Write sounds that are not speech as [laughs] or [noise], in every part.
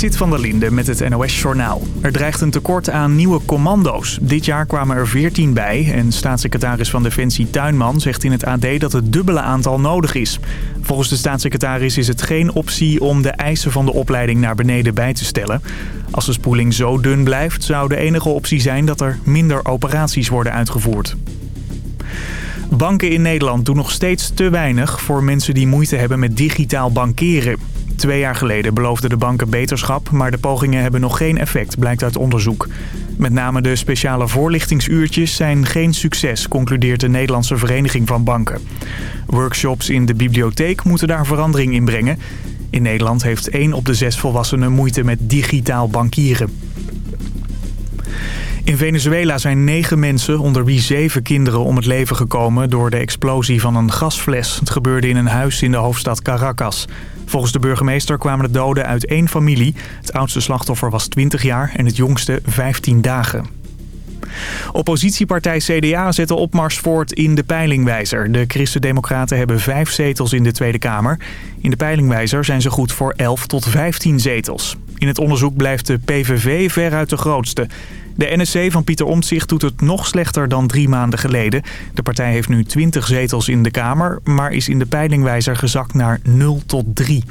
Sit van der Linde met het NOS-journaal. Er dreigt een tekort aan nieuwe commando's. Dit jaar kwamen er 14 bij en staatssecretaris van Defensie Tuinman zegt in het AD dat het dubbele aantal nodig is. Volgens de staatssecretaris is het geen optie om de eisen van de opleiding naar beneden bij te stellen. Als de spoeling zo dun blijft zou de enige optie zijn dat er minder operaties worden uitgevoerd. Banken in Nederland doen nog steeds te weinig voor mensen die moeite hebben met digitaal bankeren. Twee jaar geleden beloofden de banken beterschap, maar de pogingen hebben nog geen effect, blijkt uit onderzoek. Met name de speciale voorlichtingsuurtjes zijn geen succes, concludeert de Nederlandse Vereniging van Banken. Workshops in de bibliotheek moeten daar verandering in brengen. In Nederland heeft één op de zes volwassenen moeite met digitaal bankieren. In Venezuela zijn negen mensen, onder wie zeven kinderen, om het leven gekomen door de explosie van een gasfles. Het gebeurde in een huis in de hoofdstad Caracas. Volgens de burgemeester kwamen de doden uit één familie. Het oudste slachtoffer was 20 jaar en het jongste 15 dagen. Oppositiepartij CDA zet de opmars voort in de peilingwijzer. De Christen-Democraten hebben vijf zetels in de Tweede Kamer. In de peilingwijzer zijn ze goed voor 11 tot 15 zetels. In het onderzoek blijft de PVV veruit de grootste. De NSC van Pieter Omtzigt doet het nog slechter dan drie maanden geleden. De partij heeft nu 20 zetels in de Kamer, maar is in de peilingwijzer gezakt naar 0 tot 3.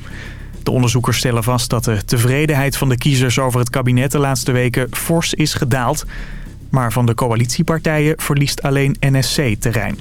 De onderzoekers stellen vast dat de tevredenheid van de kiezers over het kabinet de laatste weken fors is gedaald. Maar van de coalitiepartijen verliest alleen NSC terrein.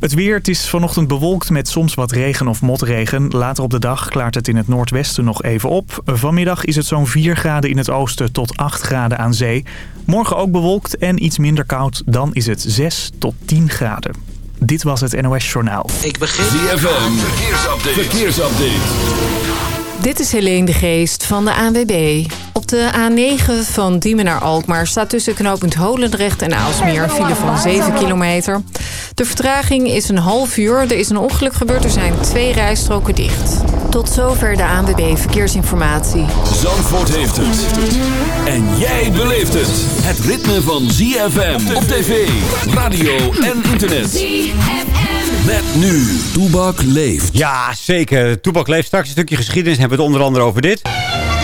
Het weer, het is vanochtend bewolkt met soms wat regen of motregen. Later op de dag klaart het in het noordwesten nog even op. Vanmiddag is het zo'n 4 graden in het oosten tot 8 graden aan zee. Morgen ook bewolkt en iets minder koud. Dan is het 6 tot 10 graden. Dit was het NOS Journaal. Ik begin... ZFM, verkeersupdate. verkeersupdate. Dit is Helene de Geest van de ANWB. Op de A9 van Diemen naar Alkmaar staat tussen knooppunt Holendrecht en Aalsmeer een file van 7 kilometer. De vertraging is een half uur. Er is een ongeluk gebeurd. Er zijn twee rijstroken dicht. Tot zover de ANWB Verkeersinformatie. Zandvoort heeft het. En jij beleeft het. Het ritme van ZFM op tv, radio en internet. ZFM. Met nu, Toebak leeft. Ja, zeker. Toebak leeft. Straks een stukje geschiedenis hebben we het onder andere over dit.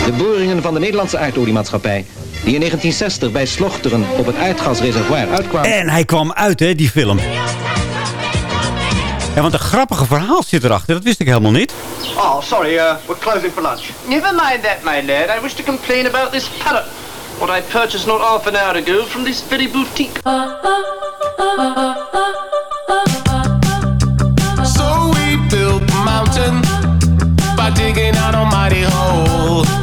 De boringen van de Nederlandse aardoliemaatschappij... die in 1960 bij Slochteren op het aardgasreservoir uitkwamen. En hij kwam uit, hè, die film. Ja, want een grappige verhaal zit erachter. Dat wist ik helemaal niet. Oh, sorry. Uh, we're closing for lunch. Never mind that, my lad. I wish to complain about this parrot. What I purchased not half an hour ago from this very boutique. mountain by digging out a mighty hole.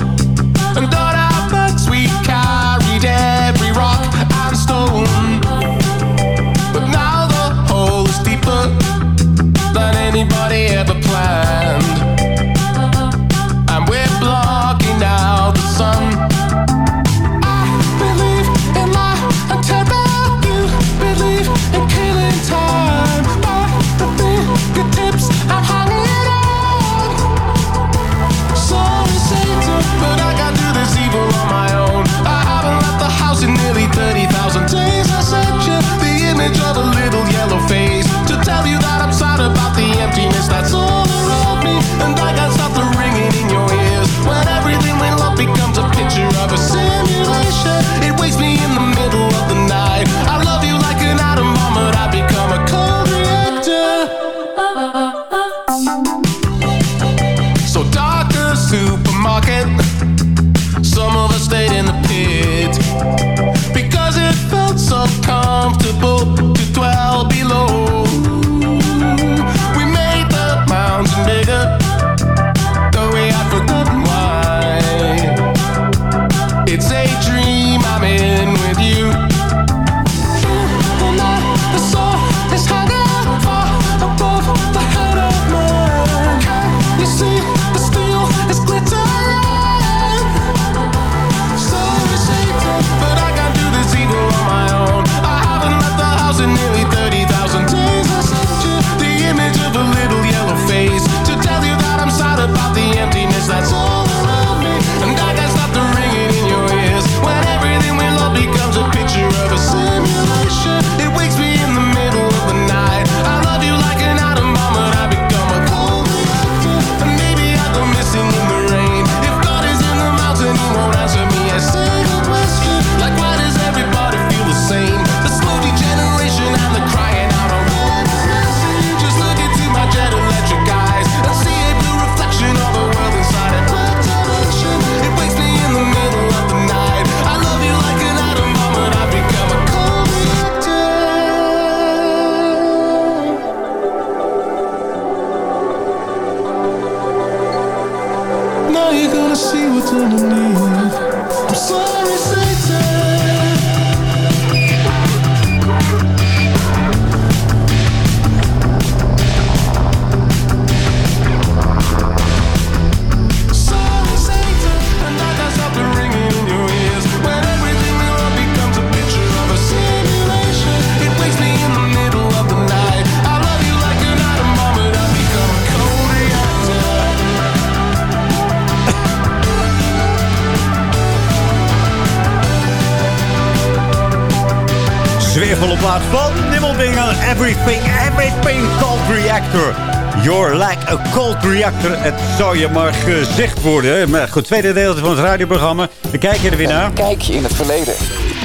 Everything, everything cold reactor. You're like a cold reactor. Het zou je maar gezegd worden. hè. Maar goed, tweede deel van het radioprogramma. We kijken er weer naar. Kijkje in het verleden.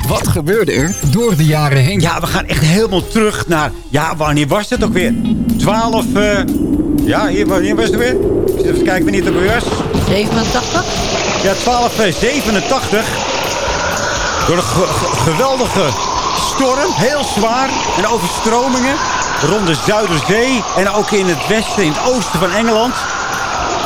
Wat gebeurde er door de jaren heen? Ja, we gaan echt helemaal terug naar... Ja, wanneer was het ook weer? 12... eh, ja, hier, wanneer was het weer? Ik zit even te kijken wanneer het ook weer was. 87? Ja, 1287. Door een ge- ge- geweldige storm, heel zwaar. En overstromingen rond de Zuiderzee. En ook in het westen, in het oosten van Engeland.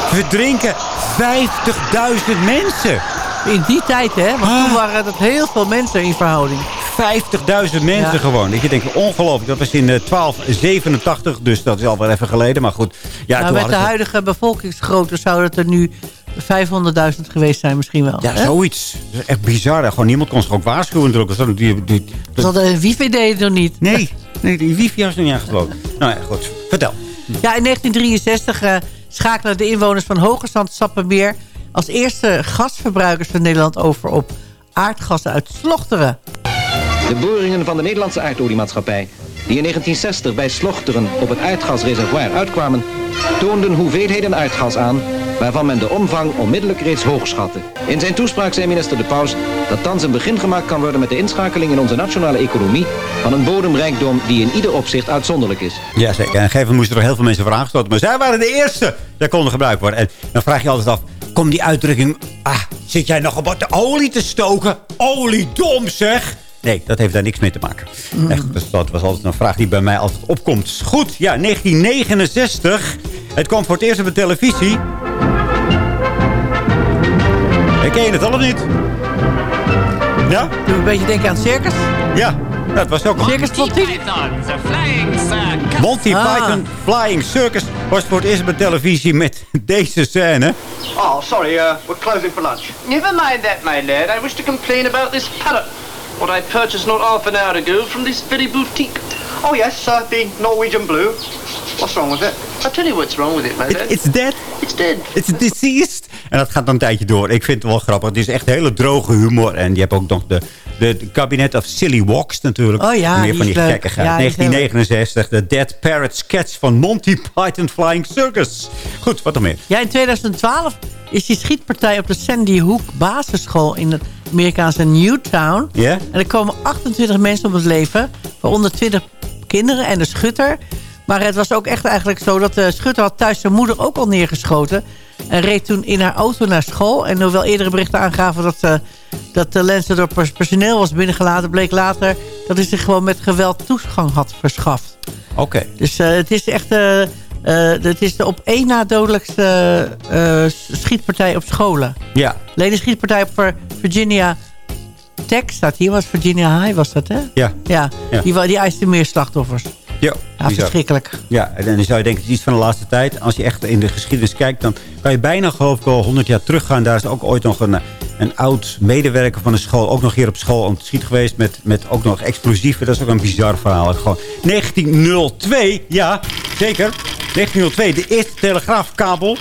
Verdrinken 50.000 mensen. In die tijd, hè? Want Ah. toen waren dat heel veel mensen in verhouding. 50.000 mensen Ja. gewoon. Dat je denkt, ongelooflijk. Dat was in eh, 1287, dus dat is al wel even geleden. Maar goed. Ja, nou, toen met de huidige bevolkingsgrootte zou het er nu 500.000 geweest zijn misschien wel. Ja, hè? zoiets. Dat is echt bizar. hè. Gewoon niemand kon zich ook waarschuwen. natuurlijk. Dat, die, die, Dat de wifi deed het nog niet. Nee, nee, die wifi was nog niet aangesloten. Nou ja, goed. Vertel. Ja, in 1963 eh, schakelen de inwoners van Hoogezand Sappemeer... als eerste gasverbruikers van Nederland over op aardgassen uit Slochteren. De boringen van de Nederlandse aardoliemaatschappij, die in 1960 bij Slochteren op het aardgasreservoir uitkwamen, toonden hoeveelheden aardgas aan waarvan men de omvang onmiddellijk reeds hoog schatte. In zijn toespraak zei minister De Paus dat thans een begin gemaakt kan worden met de inschakeling in onze nationale economie van een bodemrijkdom die in ieder opzicht uitzonderlijk is. Ja, zeker. En op een moesten er heel veel mensen voor aangesloten. Maar zij waren de eerste die konden gebruikt worden. En dan vraag je altijd af, komt die uitdrukking... Ah, zit jij nog op de olie te stoken? Oliedom zeg! Nee, dat heeft daar niks mee te maken. Echt, dus dat was altijd een vraag die bij mij altijd opkomt. Goed, ja, 1969. Het kwam voor het eerst op de televisie. Ik ken je het al of niet? Ja? Doe een beetje denken aan het circus. Ja, dat was ook... Circus Monty. Monty Ah. Python Flying Circus was voor het eerst op de televisie met [laughs] deze scène. Oh, sorry, uh, we're closing for lunch. Never mind that, my lad. I wish to complain about this parrot. What I purchased not half an hour ago from this very boutique. Oh, yes, uh, the Norwegian blue. What's wrong with it? I'll tell you what's wrong with it, my It- it's dead. It's dead. It's deceased. En dat gaat dan een tijdje door. Ik vind het wel grappig. Het is echt hele droge humor. En je hebt ook nog de, de, de Cabinet of Silly Walks natuurlijk. Oh ja, Meer die van die gekkigheid. Ja, die is heel 1969, de Dead Parrot sketch van Monty Python Flying Circus. Goed, wat dan meer? Ja, in 2012 is die schietpartij op de Sandy Hook basisschool in het Amerikaanse Newtown. Ja? En er komen 28 mensen om het leven, waaronder 20 kinderen en de schutter. Maar het was ook echt eigenlijk zo dat de schutter had thuis zijn moeder ook al neergeschoten. En reed toen in haar auto naar school. En hoewel eerdere berichten aangaven dat, eh, dat de Lensen door pers- personeel was binnengelaten... bleek later dat hij zich gewoon met geweld toegang had verschaft. Oké. Dus eh, het is echt... eh, eh, het is de op één na dodelijkste eh, schietpartij op scholen. Ja. Alleen de schietpartij op Vir- Virginia Tech staat hier. Was Virginia High was dat, hè? Ja. Ja, Ja. Die, die eiste meer slachtoffers. Ja, verschrikkelijk. Ja, en dan zou je denken, het is iets van de laatste tijd. Als je echt in de geschiedenis kijkt, dan kan je bijna geloof ik al 100 jaar teruggaan. Daar is ook ooit nog een, een oud medewerker van de school, ook nog hier op school om te schieten geweest. Met, met ook nog explosieven. Dat is ook een bizar verhaal. Gewoon 1902, ja, zeker. 1902, de eerste telegraafkabel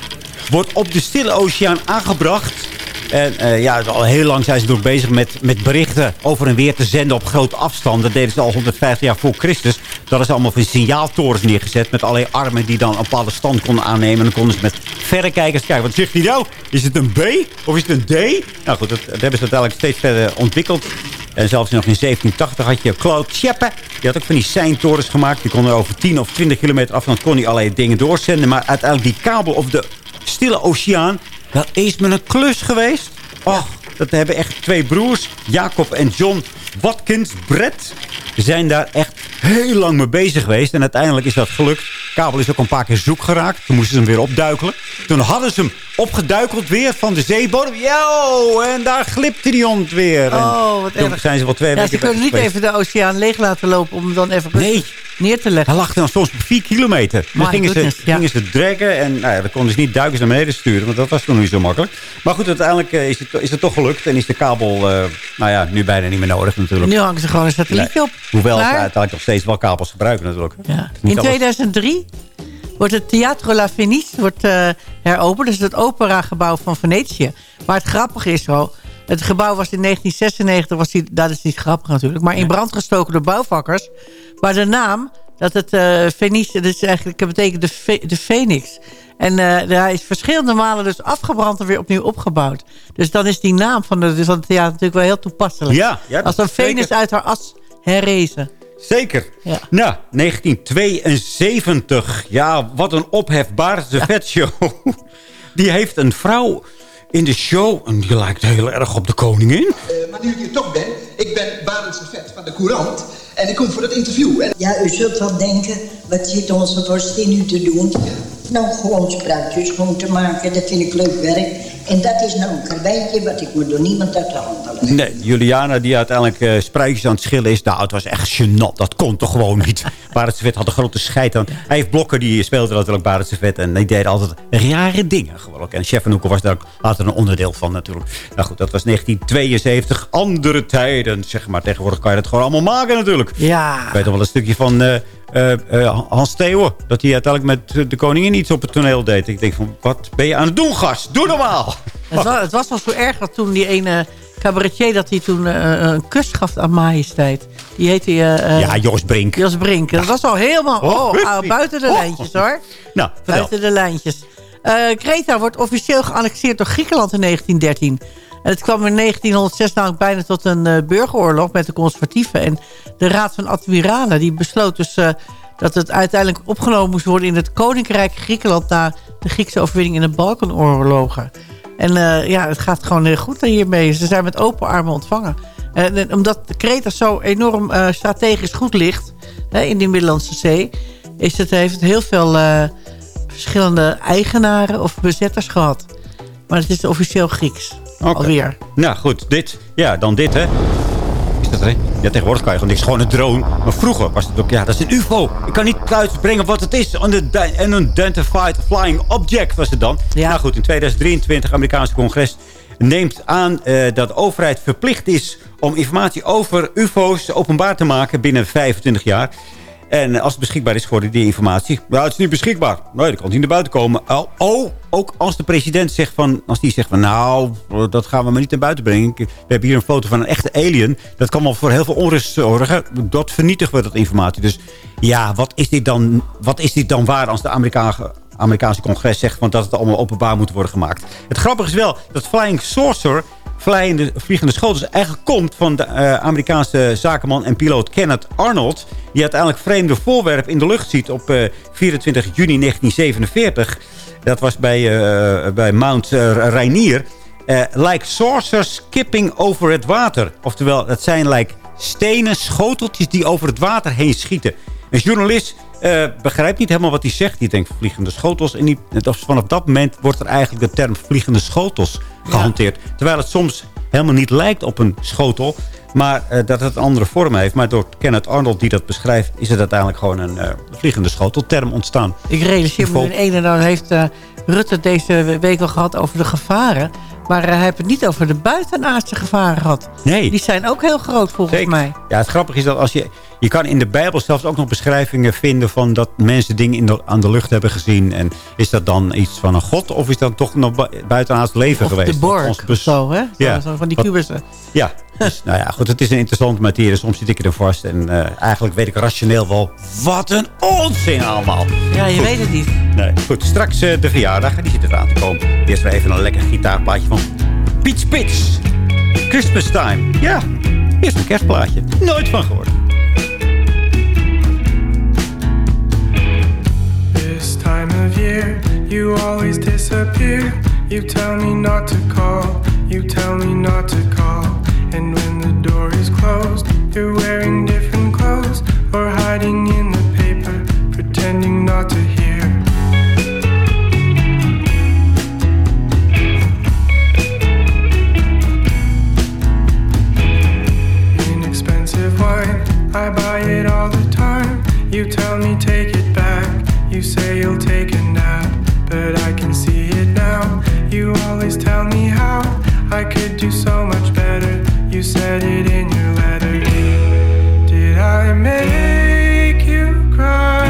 wordt op de Stille Oceaan aangebracht. En eh, ja, al heel lang zijn ze door bezig met, met berichten over en weer te zenden op grote afstand. Dat deden ze al 150 jaar voor Christus. Dat is allemaal van signaaltorens neergezet met allerlei armen die dan een bepaalde stand konden aannemen. En dan konden ze met verrekijkers kijken. Wat zegt hij nou? Is het een B of is het een D? Nou goed, dat, hebben ze uiteindelijk steeds verder ontwikkeld. En zelfs nog in 1780 had je Claude Tjeppe. Die had ook van die seintorens gemaakt. Die kon er over 10 of 20 kilometer afstand kon allerlei dingen doorzenden. Maar uiteindelijk die kabel op de Stille Oceaan... dat is me een klus geweest. Och, dat hebben echt twee broers. Jacob en John Watkins Brett. zijn daar echt heel lang mee bezig geweest. En uiteindelijk is dat gelukt. Kabel is ook een paar keer zoek geraakt. Toen moesten ze hem weer opduikelen. Toen hadden ze hem opgeduikeld weer van de zeebodem. Yo, en daar glipte die hond weer. Oh, wat erg. zijn ze wel twee Ja, weken ze kunnen niet even de oceaan leeg laten lopen... om hem dan even Nee. neer te leggen. Hij lag dan soms op vier kilometer. Dan My gingen ze, ja. gingen ze draggen en nou ja, dan konden ze niet duikers naar beneden sturen. Want dat was toen niet zo makkelijk. Maar goed, uiteindelijk eh, is, het, is het toch gelukt. En is de kabel, eh, nou ja, nu bijna niet meer nodig natuurlijk. Nu hangen ze gewoon een satellietje Nee. op. Hoewel ze Maar- uiteindelijk nog steeds wel kabels gebruiken natuurlijk. Ja. In alles- 2003 wordt het Teatro La Fenice wordt, eh, heropend. Dus het operagebouw van Venetië. Maar het grappige is wel... Het gebouw was in 1996, was die, dat is niet grappig natuurlijk... maar in brand gestoken door bouwvakkers. Maar de naam, dat het eh Fenice... dat is eigenlijk, dat betekent de, Fe- de Phoenix. En eh, hij is verschillende malen dus afgebrand en weer opnieuw opgebouwd. Dus dan is die naam van, de, van het theater natuurlijk wel heel toepasselijk. Ja, ja, Als een. Venus uit haar as herrezen. Zeker. Ja. Nou, 1972. Ja, wat een ophef. Baarse vetshow. [laughs] Die heeft een vrouw in de show. En die lijkt heel erg op de koningin. Eh, maar nu ik hier toch ben, ik ben Barendse Vet van de Courant. En ik kom voor het interview. En Ja, u zult wel denken, wat zit onze vorstin nu te doen? Nou, gewoon spruitjes gewoon te maken, dat vind ik leuk werk. En dat is nou een karweitje wat ik me door niemand uit de handen leg. Nee, Juliana die uiteindelijk eh spruitjes aan het schillen is. Nou, het was echt gênant. Dat kon toch gewoon niet. [laughs] Barendse Vet had een grote scheid aan. Hij heeft Blokker, die speelde natuurlijk Barendse Vet. En die deed altijd rare dingen gewoon. ook. En Chef van Hoeken was daar ook later een onderdeel van natuurlijk. Nou goed, dat was 1972. Andere tijden, zeg maar. Tegenwoordig kan je dat gewoon allemaal maken natuurlijk. Ja. Ik weet nog wel een stukje van eh, eh, eh, Hans Theeuwen. Dat hij uiteindelijk met de koningin iets op het toneel deed. Ik denk van, wat ben je aan het doen, gast? Doe normaal! [laughs] Het was, het was al zo erg dat toen die ene cabaretier... dat hij toen eh, een kus gaf aan majesteit. Die heette... ja, Jos Brink. Jos Brink. Dat was al helemaal Oh, oh, ah, buiten de Oh. lijntjes, hoor. [laughs] Nou, vertel. Buiten de lijntjes. Kreta wordt officieel geannexeerd door Griekenland in 1913. En het kwam in 1906 namelijk bijna tot een eh, burgeroorlog met de conservatieven. En de Raad van Admiralen die besloot dus eh, dat het uiteindelijk opgenomen moest worden... in het Koninkrijk Griekenland na de Griekse overwinning in de Balkanoorlogen. En eh, ja, het gaat gewoon heel goed hiermee. Ze zijn met open armen ontvangen. En, omdat Kreta zo enorm strategisch goed ligt hè, in de Middellandse Zee... Is het, heeft het heel veel verschillende eigenaren of bezetters gehad. Maar het is officieel Grieks. Oké. Alweer. Nou goed, dit. Ja, dan dit hè. Is dat er? hè? Ja, tegenwoordig kan je gewoon niks. Gewoon een drone. Maar vroeger was het ook, ja, dat is een ufo. Ik kan niet uitbrengen wat het is. Een unidentified flying object was het dan. Ja. Nou goed, in 2023, Amerikaanse congres neemt aan eh, dat de overheid verplicht is om informatie over ufo's openbaar te maken binnen 25 jaar. En als het beschikbaar is geworden, die informatie. Nou, het is niet beschikbaar. Nee, dat kan niet naar buiten komen. Oh, ook als de president zegt van... Als die zegt van, nou, dat gaan we maar niet naar buiten brengen. We hebben hier een foto van een echte alien. Dat kan wel voor heel veel onrust zorgen. Dat vernietigen we, dat informatie. Dus ja, wat is dit dan, wat is dit dan waar als de Amerikaanse... Amerikaanse congres zegt van dat het allemaal openbaar moet worden gemaakt. Het grappige is wel dat Flying Saucer vliegende, vliegende schotels eigenlijk komt van de eh, Amerikaanse zakenman en piloot Kenneth Arnold. Die uiteindelijk vreemde voorwerp in de lucht ziet op eh, 24 juni 1947. Dat was bij, eh, bij Mount eh, Rainier. Eh, like saucers skipping over het water. Oftewel, het zijn like stenen schoteltjes die over het water heen schieten. Een journalist eh, begrijpt niet helemaal wat hij zegt. Die denkt vliegende schotels. En die, dat- vanaf dat moment wordt er eigenlijk de term vliegende schotels gehanteerd. Terwijl het soms helemaal niet lijkt op een schotel. Maar eh, dat het een andere vorm heeft. Maar door Kenneth Arnold die dat beschrijft... is het uiteindelijk gewoon een eh, vliegende schotelterm ontstaan. Ik realiseer me een ene. Dan heeft Rutte deze week al gehad over de gevaren. Maar hij heeft het niet over de buitenaardse gevaren gehad. Nee. Die zijn ook heel groot volgens Zeker. mij. Ja, het grappige is dat als je... Je kan in de Bijbel zelfs ook nog beschrijvingen vinden... van dat mensen dingen in de, aan de lucht hebben gezien. En is dat dan iets van een god? Of is dat toch nog bu- buitenaards leven Of geweest? de Borg Ons of bes- zo, hè? Zo- Ja. zo van die kubussen. Ja, dus, [laughs] nou ja, goed. Het is een interessante materie. Soms zit ik er vast. En eh, eigenlijk weet ik rationeel wel... Wat een onzin allemaal. Ja, je Goed. weet het niet. Nee, goed. Straks eh, de verjaardag. Die zit eraan te komen. Eerst weer even een lekker gitaarplaatje van Piet Spits. Christmas time. Ja, eerst een kerstplaatje. Nooit van gehoord. of year. You always disappear. You tell me not to call. You tell me not to call. And when the door is closed, you're wearing different clothes or hiding in the paper, pretending not to hear. Wine. I buy it all the time. You tell me take it. You say you'll take a nap, but I can see it now. You always tell me how I could do so much better. You said it in your letter. Did I make you cry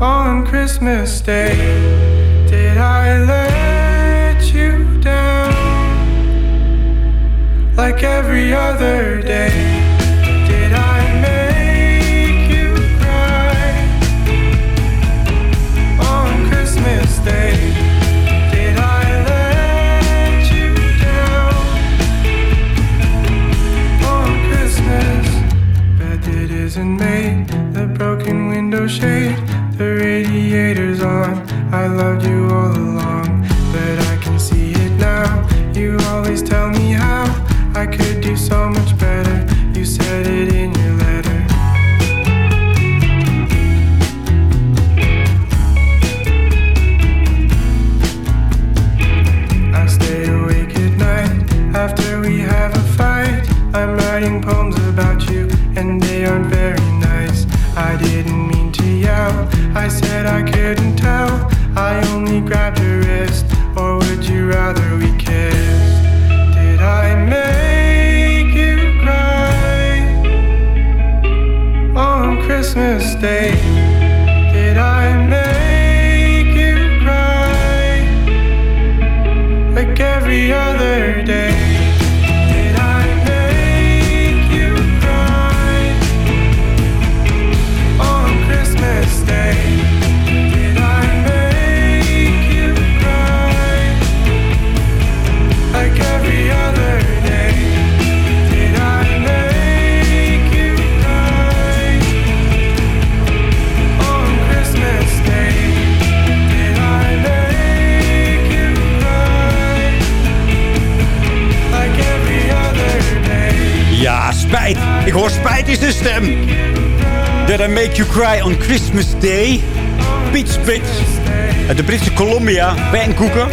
on Christmas Day? Did I let you down like every other day? Shade, the radiator's on. I loved you all along, but I can see it now. You always tell me how I could do so much better. You said it in your letter. I stay awake at night after we have a fight. I'm writing poems about you, and they aren't very I said I couldn't Ik hoor spijt in zijn stem. Did I make you cry on Christmas Day? Peach Pit. Uit de Britse Columbia, Vancouver.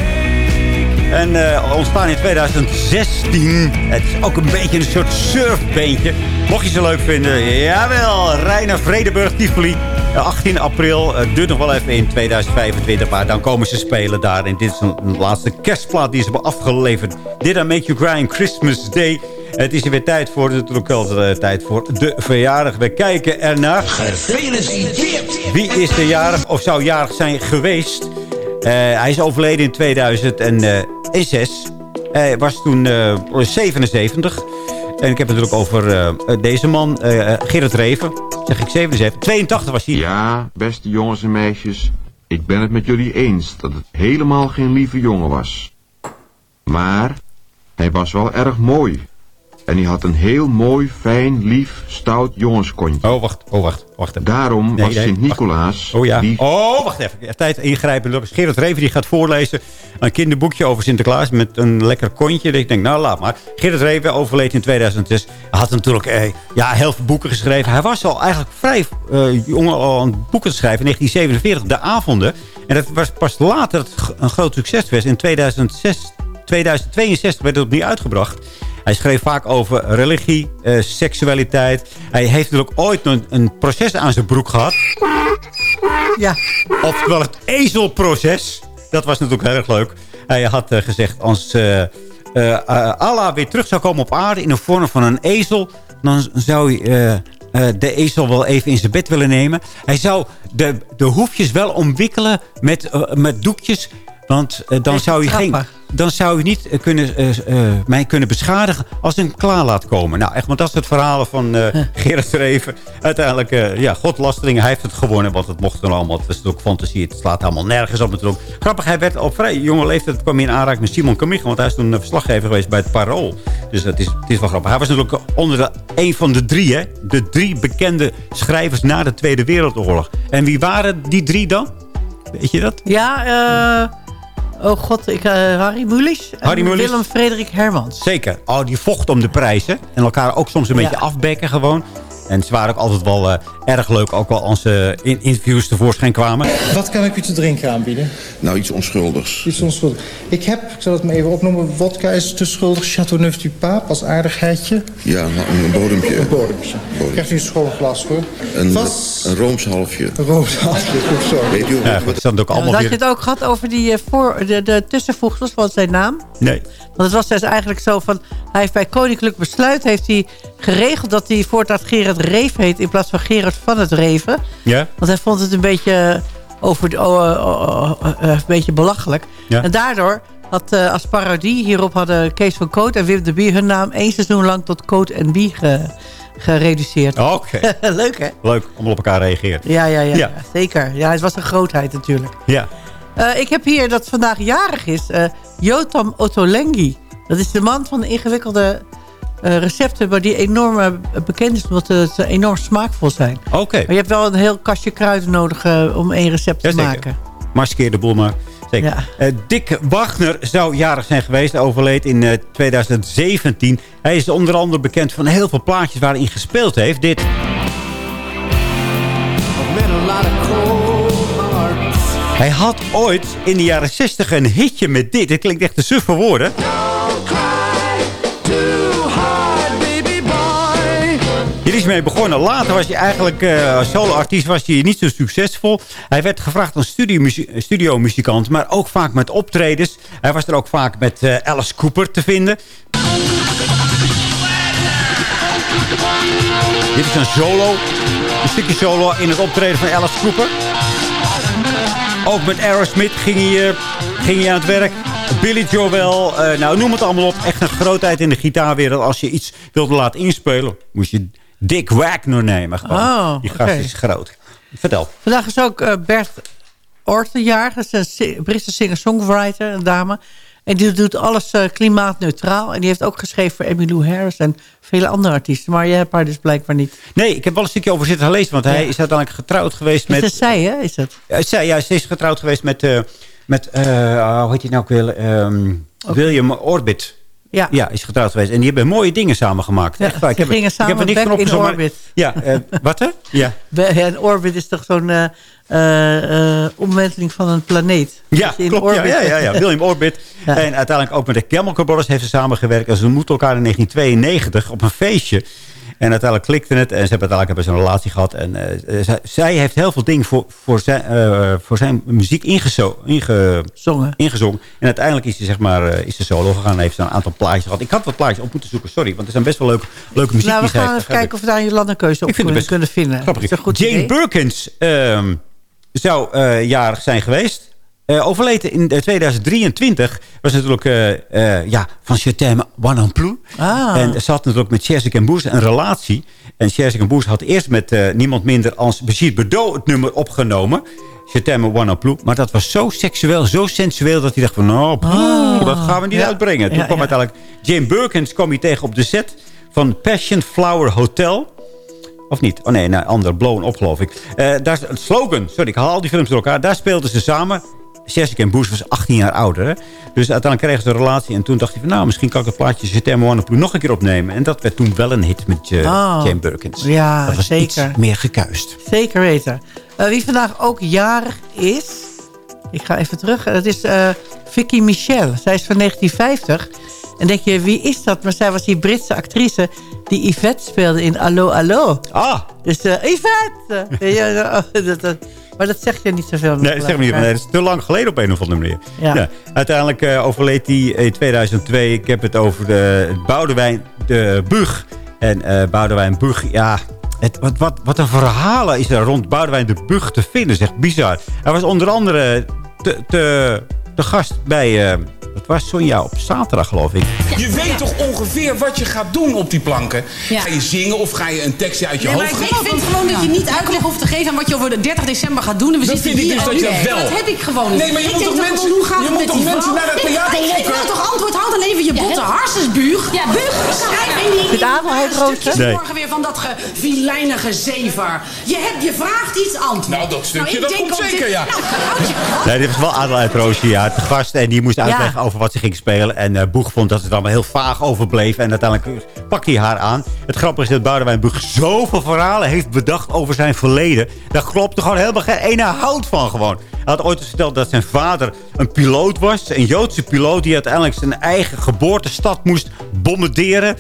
En eh, ontstaan in 2016. Het is ook een beetje een soort surfbeentje. Mocht je ze leuk vinden, jawel. Reiner Vredeburg, Tivoli. Eh, 18 april. Het duurt nog wel even in 2025. Maar dan komen ze spelen daar. En dit is een laatste kerstplaat die ze hebben afgeleverd. Did I Make You Cry on Christmas Day? Het is er weer tijd voor. Het is ook altijd uh, tijd voor de verjaardag. We kijken ernaar. Gefeliciteerd! Wie is de jarig of zou jarig zijn geweest? Eh, hij is overleden in 2006. Hij was toen eh, 77. En ik heb het natuurlijk over eh, deze man, eh, Gerrit Reven. Zeg ik 77? 82 was hij. Ja, beste jongens en meisjes. Ik ben het met jullie eens dat het helemaal geen lieve jongen was. Maar hij was wel erg mooi. En hij had een heel mooi, fijn, lief, stout jongenskontje. Oh, wacht, oh, wacht, wacht even. Daarom Nee, was nee, Sint-Nicolaas... Oh ja. die- Oh, wacht even. Tijd ingrijpen. Gerrit Reven die gaat voorlezen een kinderboekje over Sinterklaas met een lekker kontje. Ik denk, nou laat maar. Gerrit Reven overleed in 2006. Hij had natuurlijk eh, ja, heel veel boeken geschreven. Hij was al eigenlijk vrij eh, jong al aan boeken te schrijven. In 1947, De Avonden. En dat was pas later dat het een groot succes was. In 2006, 2062 werd het opnieuw uitgebracht. Hij schreef vaak over religie, eh, seksualiteit. Hij heeft natuurlijk ooit een, een proces aan zijn broek gehad. Ja. Oftewel het ezelproces. Dat was natuurlijk heel erg leuk. Hij had eh, gezegd, als eh, Allah weer terug zou komen op aarde... in de vorm van een ezel... dan zou hij de ezel wel even in zijn bed willen nemen. Hij zou de, de hoefjes wel omwikkelen met, met doekjes... Want eh, dan, zou je geen, dan zou je niet eh, kunnen, eh, mij kunnen beschadigen als een klaar laat komen. Nou, echt, want dat is het verhaal van Gerrit Reven. Uiteindelijk, ja, godlastering, hij heeft het gewonnen. Want het mocht dan allemaal, het is natuurlijk fantasie. Het slaat helemaal nergens op natuurlijk. Grappig, hij werd op vrij jonge leeftijd kwam hij in aanraking met Simon Camille. Want hij is toen een verslaggever geweest bij het Parool. Dus dat is, het is wel grappig. Hij was natuurlijk onder de, een van de drie, hè. De drie bekende schrijvers na de Tweede Wereldoorlog. En wie waren die drie dan? Weet je dat? Ja, eh... Oh god, ik, eh, Harry Mulisch en Harry Mulisch. Willem Frederik Hermans. Zeker. Oh, die vocht om de prijzen. En elkaar ook soms een Ja. beetje afbekken gewoon. En ze waren ook altijd wel eh, erg leuk. Ook wel als ze in interviews tevoorschijn kwamen. Wat kan ik u te drinken aanbieden? Nou, iets onschuldigs. Iets onschuldigs. Ik heb, ik zal het me even opnoemen, wodka is te schuldig. Chateauneuf du Pape als aardigheidje. Ja, een bodempje. Een bodempje. Krijgt u een schoon glas voor. Een, Vas- een Rooms halfje. Een rood halfje, goed zo. Weet u Ja, is ook allemaal had je het ook gehad over die, eh, voor, de, de tussenvoegsels van zijn naam? Nee. Want het was dus eigenlijk zo van... Hij heeft bij Koninklijk Besluit heeft hij geregeld... dat hij voortaan Gerard Reef heet... in plaats van Gerard van het Reven. Ja? Want hij vond het een beetje, over de, oh, oh, oh, eh, een beetje belachelijk. Ja. En daardoor had eh, als parodie... hierop hadden Kees van Koot en Wim de Bie... hun naam één seizoen lang tot Koot en Bie ge- gereduceerd. Oké. [laughs] Leuk, hè? Leuk, allemaal op elkaar reageert. Ja, ja, ja, Ja. zeker. Ja, het was een grootheid natuurlijk. Ja. Eh, ik heb hier dat vandaag jarig is. eh Jotam Ottolenghi. Dat is de man van de ingewikkelde eh, recepten... maar die enorm eh, bekend is omdat ze enorm smaakvol zijn. Oké. Maar je hebt wel een heel kastje kruiden nodig eh, om één recept te maken. Maskeer de boel maar. Zeker. Ja. Dick Wagner zou jarig zijn geweest. Overleed in eh, 2017. Hij is onder andere bekend van heel veel plaatjes waarin hij gespeeld heeft. Dit. Hij had ooit in de jaren 60 een hitje met dit. Dit klinkt echt te suf voor woorden. Hier is mee begonnen. Later was hij eigenlijk eh, als solo-artiest was hij niet zo succesvol. Hij werd gevraagd als studiomuzikant, maar ook vaak met optredens. Hij was er ook vaak met eh, Alice Cooper te vinden. Dit is een solo. Een stukje solo in het optreden van Alice Cooper. Ook met Aerosmith ging hij, eh, ging hij aan het werk. Billy Joel, eh, nou noem het allemaal op. Echt een grootheid in de gitaarwereld. Als je iets wilde laten inspelen, moest je Dick Wagner nemen. Gewoon. Oh, Die gast is groot. Vertel. Vandaag is ook eh, Bert Orton jarig. Dat is een Britse singer-songwriter, een dame. En die doet alles eh, klimaatneutraal. En die heeft ook geschreven voor Emmylou Harris en vele andere artiesten. Maar je hebt haar dus blijkbaar niet. Nee, ik heb wel een stukje over zitten gelezen. Want hij Ja. is uiteindelijk getrouwd geweest Met... Is zij, hè? Is het? Eh, zij, ja, ze is getrouwd geweest met... eh, met eh, hoe heet hij nou ook weer? Ehm, William Orbit. Ja. ja, is getrouwd geweest. En die hebben mooie dingen samen gemaakt. Ja, Echt waar. Ik heb, gingen ik heb er samen niks in maar- orbit. Ja, eh, wat hè? Ja. En orbit is toch zo'n eh, omwenteling van een planeet? Ja, in klopt. Ja, orbit ja, ja, ja. William Orbit. [laughs] Ja. En uiteindelijk ook met de Chemical Brothers heeft ze samengewerkt. En ze ontmoetten elkaar in 1992 op een feestje. En uiteindelijk klikte het. En ze hebben uiteindelijk hebben ze een relatie gehad. En eh, zij, zij heeft heel veel dingen voor, voor, zijn, eh, voor zijn muziek ingezo, inge, Zongen. ingezongen. En uiteindelijk is ze, zeg maar, eh, is ze solo gegaan. En heeft ze een aantal plaatjes gehad. Ik had wat plaatjes op moeten zoeken. Sorry, want er zijn best wel leuke, leuke muziek Nou, we gaan even kijken of we daar een landenkeuze op kunnen, kunnen vinden. Grappig. Jane idee. Birkins ehm, zou eh, jarig zijn geweest. Eh, overleden in eh, 2023 was natuurlijk eh, eh, ja, van t'aime one en plus. Ah. En ze had natuurlijk met Jersey en Boers een relatie. En Jersey en Boers had eerst met eh, niemand minder als Brigitte Bardot het nummer opgenomen. T'aime one en plus. Maar dat was zo seksueel, zo sensueel dat hij dacht van... Nou, Ah. dat gaan we niet Ja. uitbrengen. Toen Ja, kwam ja. uiteindelijk Jane Birkins kwam hij tegen op de set van Passion Flower Hotel. Of niet? Oh nee, een ander. Blown op, geloof ik. Eh, daar slogan. Sorry, ik haal al die films door elkaar. Daar speelden ze samen. Jessica en Bush was 18 jaar ouder. Hè? Dus uiteindelijk kregen ze een relatie. En toen dacht hij van... Nou, misschien kan ik het plaatje Zetem One Blue nog een keer opnemen. En dat werd toen wel een hit met eh, Oh. Jane Birkins. Ja, dat was zeker. iets meer gekuist. Zeker weten. Eh, wie vandaag ook jarig is... Ik ga even terug. Dat is eh, Vicky Michelle. Zij is van 1950. En denk je, wie is dat? Maar zij was die Britse actrice die Yvette speelde in Allo Allo. Ah! Dus uh, Yvette! [laughs] ja, dat, dat, maar dat zeg je niet zoveel meer. Nee, dat zeg maar niet. Nee, dat is te lang geleden op een of andere manier. Ja. Uiteindelijk uh, overleed hij in 2002. Ik heb het over de Boudewijn de Bug. En uh, Boudewijn Bug, ja... Het, wat, wat, wat een verhalen is er rond Boudewijn de Bug te vinden. Zeg, bizar. Hij was onder andere te, te, te gast bij... Uh, dat was Sonja op zaterdag, geloof ik. Je weet toch ongeveer wat je gaat doen op die planken? Ja. Ga je zingen of ga je een tekstje uit je nee, hoofd maar ik, ik vind gewoon dat je niet uitleg hoeft te geven aan wat je over de 30 december gaat doen. En we dat zitten vind ik hier dus dat je dat wel. Dat heb ik gewoon niet. Nee, maar je ik moet toch mensen, hoe gaat je het moet toch mensen naar het Nee, theater Ik lokken? wil toch antwoord, haal dan even je botte harsensbuug. Ja, buug. Schrijf in die Rooster? Nee. morgen weer van dat gevilijnige zever. Je, hebt, je vraagt iets antwoord. Nou, dat stukje, dat komt zeker, dit, ja. Nou, Nee, dit was wel Adelheid Roosje, ja, te gast. En die moest over wat ze ging spelen. En uh, Boeg vond dat het allemaal heel vaag overbleef. En uiteindelijk pakte hij haar aan. Het grappige is dat Boudewijn Boeg zoveel verhalen heeft bedacht over zijn verleden. Daar klopte gewoon helemaal geen ene hout van gewoon. Hij had ooit verteld dat zijn vader een piloot was. Een Joodse piloot die uiteindelijk zijn eigen geboortestad moest bombarderen.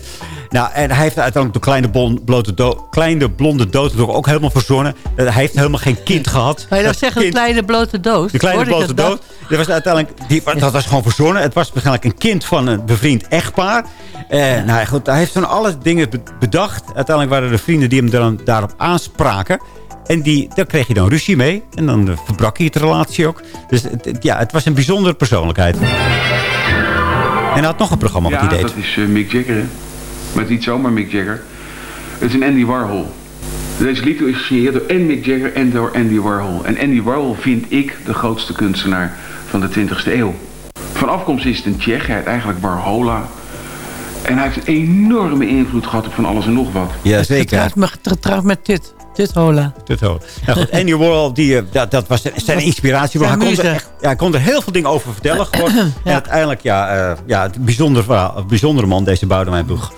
Nou, en hij heeft uiteindelijk de kleine, blonde, blote do kleine blonde dood ook helemaal verzonnen. Hij heeft helemaal geen kind gehad. Kan je dat zeggen, kind, de kleine blote dood? De kleine blote dood. Dat was uiteindelijk, die, dat was gewoon verzonnen. Het was waarschijnlijk een kind van een bevriend echtpaar. En nou, goed, hij heeft van alle dingen bedacht. Uiteindelijk waren er vrienden die hem dan daarop aanspraken. En die, daar kreeg je dan ruzie mee. En dan verbrak hij het relatie ook. Dus het, ja, het was een bijzondere persoonlijkheid. En hij had nog een programma wat ja, hij deed. dat is uh, Mick Jagger, hè? Maar het is niet zomaar Mick Jagger. Het is een Andy Warhol. Deze lied is gesigneerd door en Mick Jagger en door Andy Warhol. En Andy Warhol vind ik de grootste kunstenaar van de 20e eeuw. Van afkomst is het een Tsjech, hij heet eigenlijk Warhola. En hij heeft een enorme invloed gehad op van alles en nog wat. Ja, zeker. Getrouwd met dit. Dit hola. Dit hola. Nou goed, Andy Warhol, die, dat, dat was zijn inspiratie. Hij kon, er ja, hij kon er heel veel dingen over vertellen. Gewoon. ja. En uiteindelijk, ja, uh, ja het bijzonder, verhaal, man, deze Boudewijn Boeg.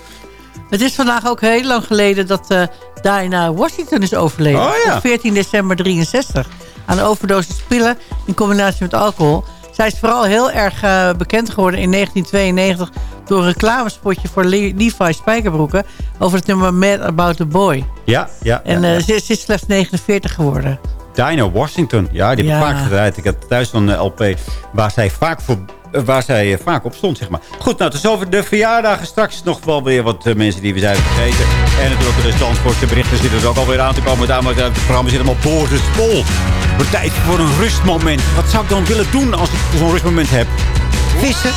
Het is vandaag ook heel lang geleden dat uh, Diana Washington is overleden. Oh, ja. Op 14 december 63. Aan een overdosis pillen in combinatie met alcohol. Zij is vooral heel erg uh, bekend geworden in 1992... door een reclamespotje voor Le Levi Spijkerbroeken... over het nummer Mad About the Boy. Ja, ja. En uh, ja. Ze, ze, is slechts 49 geworden. Dinah Washington, ja, die heb ik Ja. vaak gedraaid. Ik heb thuis van LP waar zij vaak voor waar zij vaak op stond, zeg maar. Goed, nou, tot over de verjaardagen. Straks nog wel weer wat uh, mensen die we zijn vergeten. En natuurlijk de Zandvoortse berichten zitten er ook alweer aan te komen. Daarom het programma zit allemaal boordevol. Het tijd voor een rustmoment. Wat zou ik dan willen doen als ik zo'n rustmoment heb? Vissen?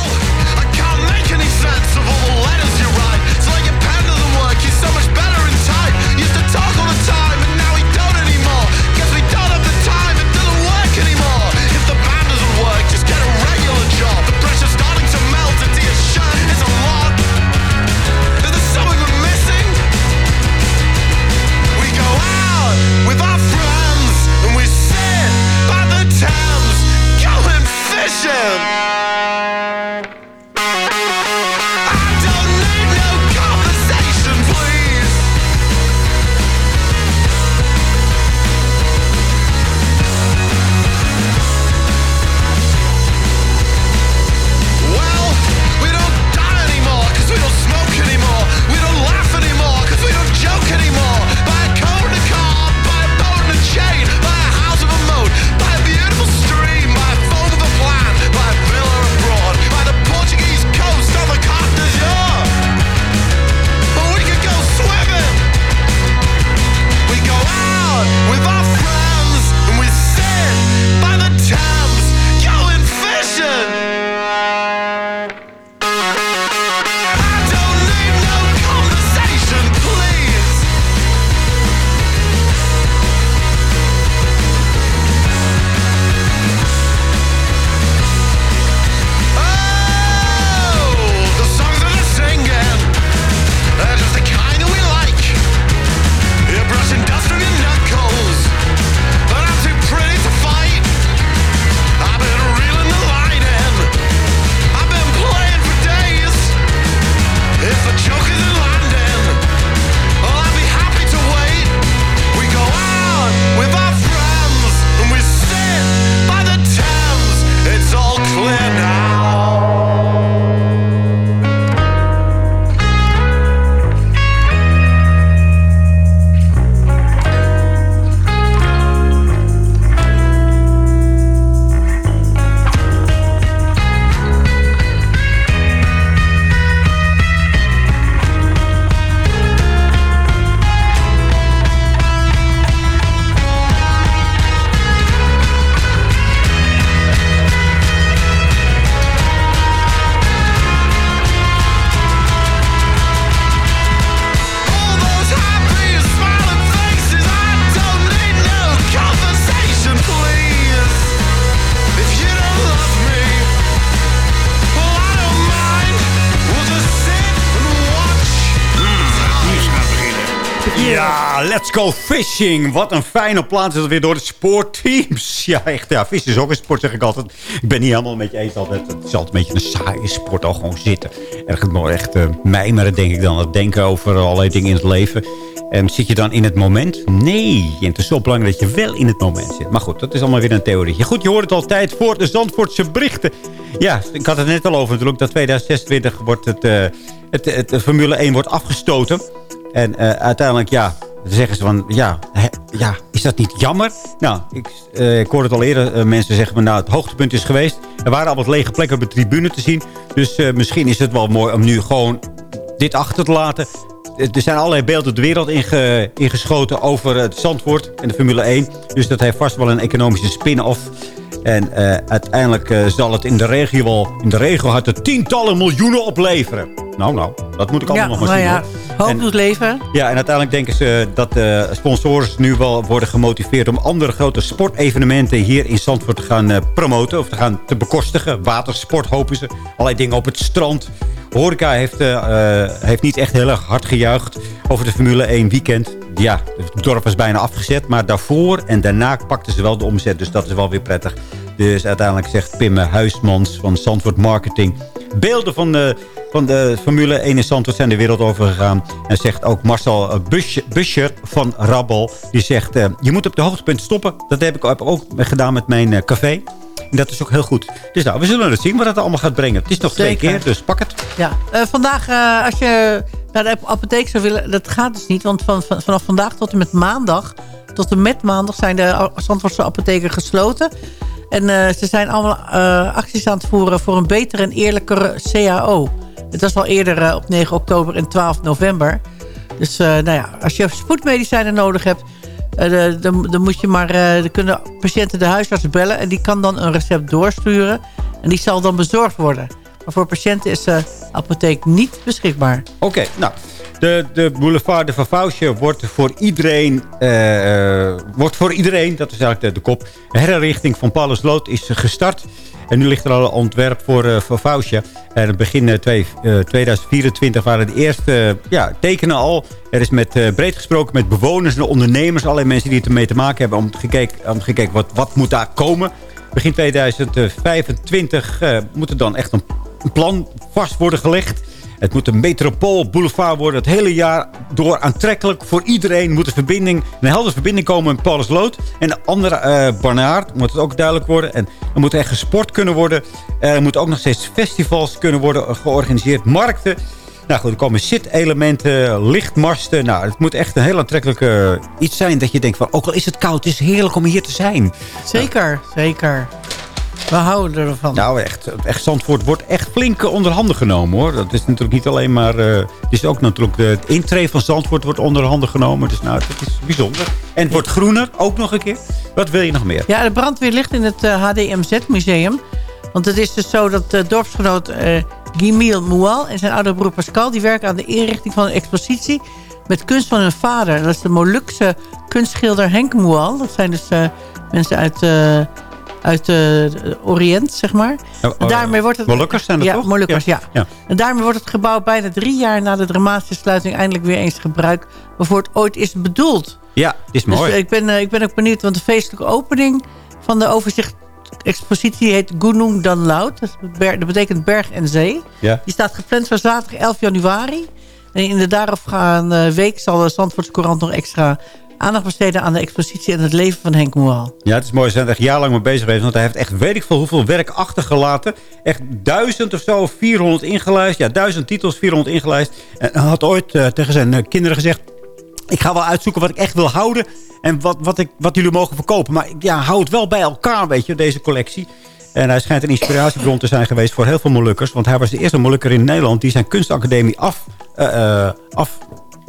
Ja, let's go fishing. Wat een fijne plaats is dat weer door de sportteams. [laughs] Ja, echt. Ja, vissen is ook een sport, zeg ik altijd. Ik ben niet helemaal met je eens altijd. Het is altijd een beetje een saaie sport, al gewoon zitten. Maar echt uh, mijmeren, denk ik dan. Denken over allerlei dingen in het leven. En zit je dan in het moment? Nee. Het is zo belangrijk dat je wel in het moment zit. Maar goed, dat is allemaal weer een theorie. Goed, je hoort het altijd voor de Zandvoortse berichten. Ja, ik had het net al over natuurlijk. Dat 2026 wordt het, uh, het, het, het Formule 1 wordt afgestoten. En uh, uiteindelijk, ja, zeggen ze van, ja, ja, is dat niet jammer? Nou, ik, uh, ik hoorde het al eerder, uh, mensen zeggen van, nou, het hoogtepunt is geweest. Er waren al wat lege plekken op de tribune te zien. Dus misschien is het wel mooi om nu gewoon dit achter te laten. Er zijn allerlei beelden de wereld inge, ingeschoten over het Zandvoort en de Formule 1. Dus dat heeft vast wel een economische spin-off. En uh, uiteindelijk uh, zal het in de regio wel... In de regio gaat het tientallen miljoenen opleveren. Nou, nou, dat moet ik allemaal ja, nog maar zien. Ja, hoop en, doet leven. Ja, en uiteindelijk denken ze dat de sponsors nu wel worden gemotiveerd... om andere grote sportevenementen hier in Zandvoort te gaan promoten. Of te gaan te bekostigen. Watersport hopen ze. Allerlei dingen op het strand. Horeca heeft, uh, heeft niet echt heel erg hard gejuicht over de Formule 1 weekend. Ja, het dorp was bijna afgezet. Maar daarvoor en daarna pakten ze wel de omzet. Dus dat is wel weer prettig. Dus uiteindelijk zegt Pim Huismans van Zandvoort Marketing... beelden van de, van de Formule 1 in Zandvoort zijn de wereld over gegaan. En zegt ook Marcel Buscher van Rabbel. Die zegt, uh, je moet op de hoogtepunt stoppen. Dat heb ik ook gedaan met mijn café. En dat is ook heel goed. Dus nou, we zullen het zien wat het allemaal gaat brengen. Het is nog twee keer, dus pak het. Ja, uh, vandaag uh, als je naar de apotheek zou willen... Dat gaat dus niet, want van, van, vanaf vandaag tot en met maandag... tot en met maandag zijn de Zandvoortse apotheken gesloten. En uh, ze zijn allemaal acties aan het voeren... voor een betere en eerlijkere CAO. Het was al eerder op 9 oktober en 12 november. Dus nou ja, als je spoedmedicijnen nodig hebt... Dan, dan, moet je maar, dan kunnen patiënten de huisarts bellen... en die kan dan een recept doorsturen. En die zal dan bezorgd worden. Maar voor patiënten is de apotheek niet beschikbaar. Oké, nou... De, de boulevard de Vavausje wordt voor iedereen, uh, wordt voor iedereen, dat is eigenlijk de, de kop, de herinrichting van Paulusloot is gestart. En nu ligt er al een ontwerp voor uh. En begin twee, uh, 2024 waren de eerste ja, tekenen al. Er is met, breed gesproken met bewoners en ondernemers. Allerlei mensen die ermee te maken hebben. Om gekeken, om gekeken wat, wat moet daar komen. Begin 2025 uh, moet er dan echt een plan vast worden gelegd. Het moet een metropool boulevard worden. Het hele jaar door aantrekkelijk voor iedereen. moet een verbinding, een heldere verbinding komen met Paulusloot. En de andere uh, Barnaard moet het ook duidelijk worden. En er moet echt gesport kunnen worden. Er moeten ook nog steeds festivals kunnen worden georganiseerd. Markten. Nou goed, er komen zit-elementen, lichtmasten. Nou, het moet echt een heel aantrekkelijk uh, iets zijn dat je denkt van... ook al is het koud, het is heerlijk om hier te zijn. Zeker, nou. zeker. We houden ervan. Nou, echt, echt Zandvoort wordt echt flink onder handen genomen, hoor. Dat is natuurlijk niet alleen maar... Uh, het is ook natuurlijk... De intree van Zandvoort wordt onder handen genomen. Dus nou, dat is bijzonder. En het wordt groener, ook nog een keer. Wat wil je nog meer? Ja, de brandweer ligt in het uh, HDMZ-museum. Want het is dus zo dat uh, dorpsgenoot uh, Guimil Moual... en zijn oudere broer Pascal... die werken aan de inrichting van een expositie... met kunst van hun vader. Dat is de Molukse kunstschilder Henk Moual. Dat zijn dus mensen uit uit de uh, Oriënt, zeg maar. Oh, en daarmee wordt het, Molukkers zijn dat ja, toch? Molukkers, ja. En daarmee wordt het gebouw bijna drie jaar na de dramatische sluiting... eindelijk weer eens gebruikt waarvoor het ooit is bedoeld. Ja, is mooi. Dus ik ben, uh, ik ben ook benieuwd, want de feestelijke opening van de overzicht expositie heet Gunung Dan Laut. Dat, dat, betekent berg en zee. Ja. Die staat gepland voor zaterdag 11 januari. En in de daaropgaande week zal de Zandvoortse Courant nog extra aandacht besteden aan de expositie en het leven van Henk Moal. Ja, het is mooi. Ze zijn er echt jarenlang mee bezig geweest. Want hij heeft echt weet ik veel hoeveel werk achtergelaten. Echt duizend of zo, 400 ingelijst. Ja, duizend titels, 400 ingelijst. En hij had ooit uh, tegen zijn uh, kinderen gezegd... ik ga wel uitzoeken wat ik echt wil houden... en wat, wat, ik, wat jullie mogen verkopen. Maar ja, hou het wel bij elkaar, weet je, deze collectie. En hij schijnt een inspiratiebron te zijn geweest voor heel veel Molukkers. Want hij was de eerste Molukker in Nederland... die zijn kunstacademie af... Uh, af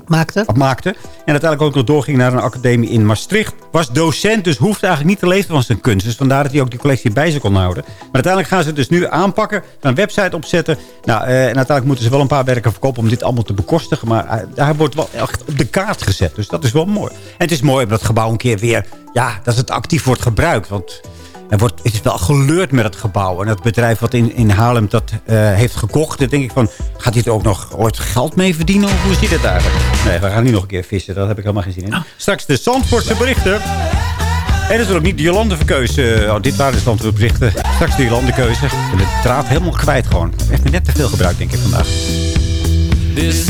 maakte. maakte. En uiteindelijk ook nog doorging naar een academie in Maastricht. Was docent, dus hoeft eigenlijk niet te leven van zijn kunst. Dus vandaar dat hij ook die collectie bij zich kon houden. Maar uiteindelijk gaan ze het dus nu aanpakken. Een website opzetten. Nou, eh, en uiteindelijk moeten ze wel een paar werken verkopen om dit allemaal te bekostigen. Maar hij, hij wordt wel echt op de kaart gezet. Dus dat is wel mooi. En het is mooi dat het gebouw een keer weer... Ja, dat het actief wordt gebruikt. Want er wordt, het is wel geleurd met het gebouw. En dat bedrijf wat in, in Haarlem dat eh, heeft gekocht... dan denk ik van, gaat hij er ook nog ooit geld mee verdienen? Of hoe zit het eigenlijk? Nee, we gaan nu nog een keer vissen. Daar heb ik helemaal geen zin in. Straks de Zandvoortse berichten. En dat is ook niet de Jolandekeuze. Oh, dit waren de Zandvoortse berichten. Straks de Jolandekeuze. En de draad helemaal kwijt gewoon. Echt net te veel gebruikt, denk ik, vandaag. This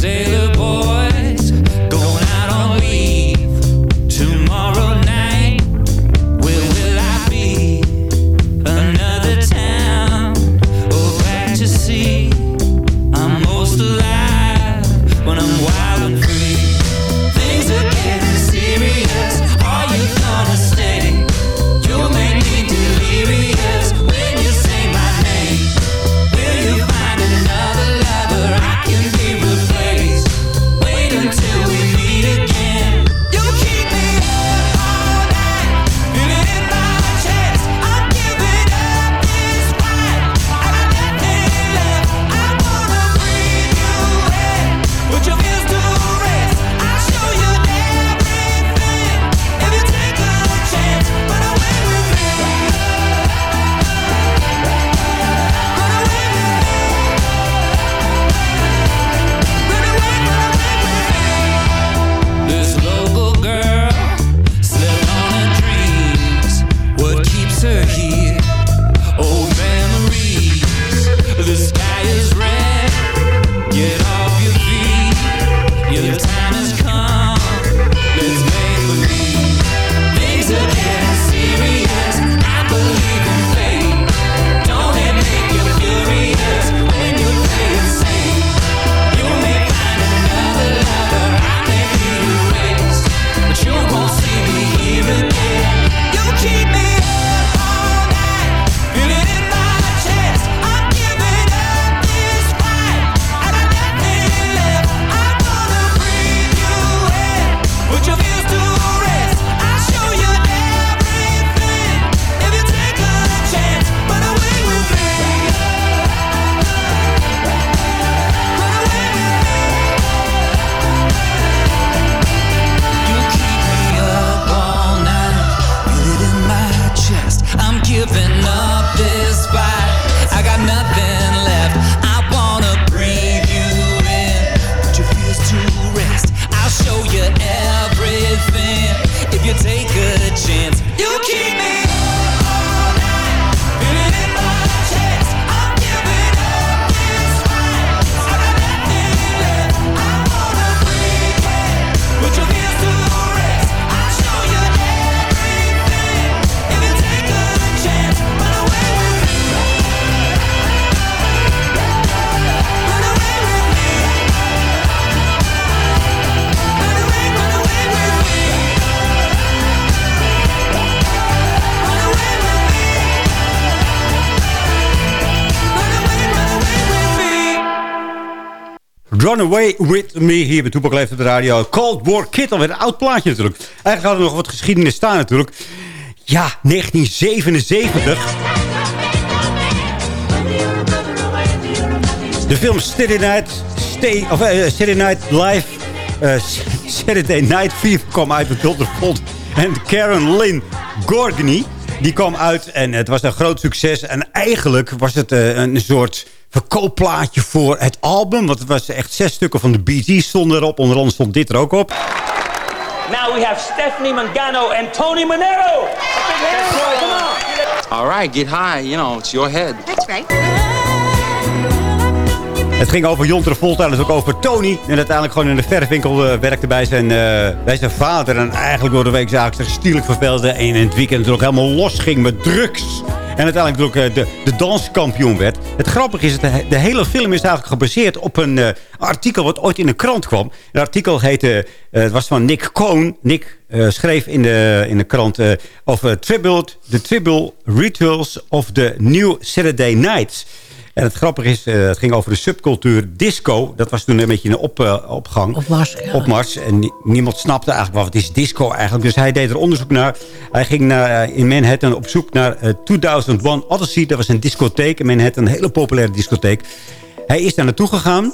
Away With Me hier bij Toepak Leeft de radio. Cold War Kid, alweer een oud plaatje natuurlijk. Eigenlijk hadden we nog wat geschiedenis staan natuurlijk. Ja, 1977. De film Saturday Night, Stay, of, Saturday Night Live... eh, Saturday Night Fever kwam uit met John Travolta en Karen Lynn Gorgny. Die kwam uit en het was een groot succes. En eigenlijk was het eh, een soort verkoopplaatje voor het album. Want het was echt zes stukken van de Gees stonden erop. Onder andere stond dit er ook op. Now we have Stephanie Mangano and Tony Manero. Come on. All right, get high. You know, it's your head. That's right. Het ging over Jon Travolta dus ook over Tony. En uiteindelijk gewoon in de verfwinkel eh, werkte bij zijn, eh, bij zijn vader. En eigenlijk door de week zagen zich stierlijk verveelde. En in het weekend natuurlijk helemaal los ging met drugs. En uiteindelijk ook eh, de, de danskampioen werd. Het grappige is, dat de, hele film is eigenlijk gebaseerd op een artikel wat ooit in de krant kwam. Het artikel heette, het was van Nick Cohn. Nick schreef in de, in de krant over tribute, the tribal rituals of the New Saturday Nights. En het grappige is, eh, het ging over de subcultuur disco. Dat was toen een beetje een op, eh, opgang. Opmars, ja. Opmars. En ni- niemand snapte eigenlijk wat is disco eigenlijk. Dus hij deed er onderzoek naar. Hij ging naar, eh, in Manhattan op zoek naar eh, 2001 Odyssey. Dat was een discotheek in Manhattan. Een hele populaire discotheek. Hij is daar naartoe gegaan.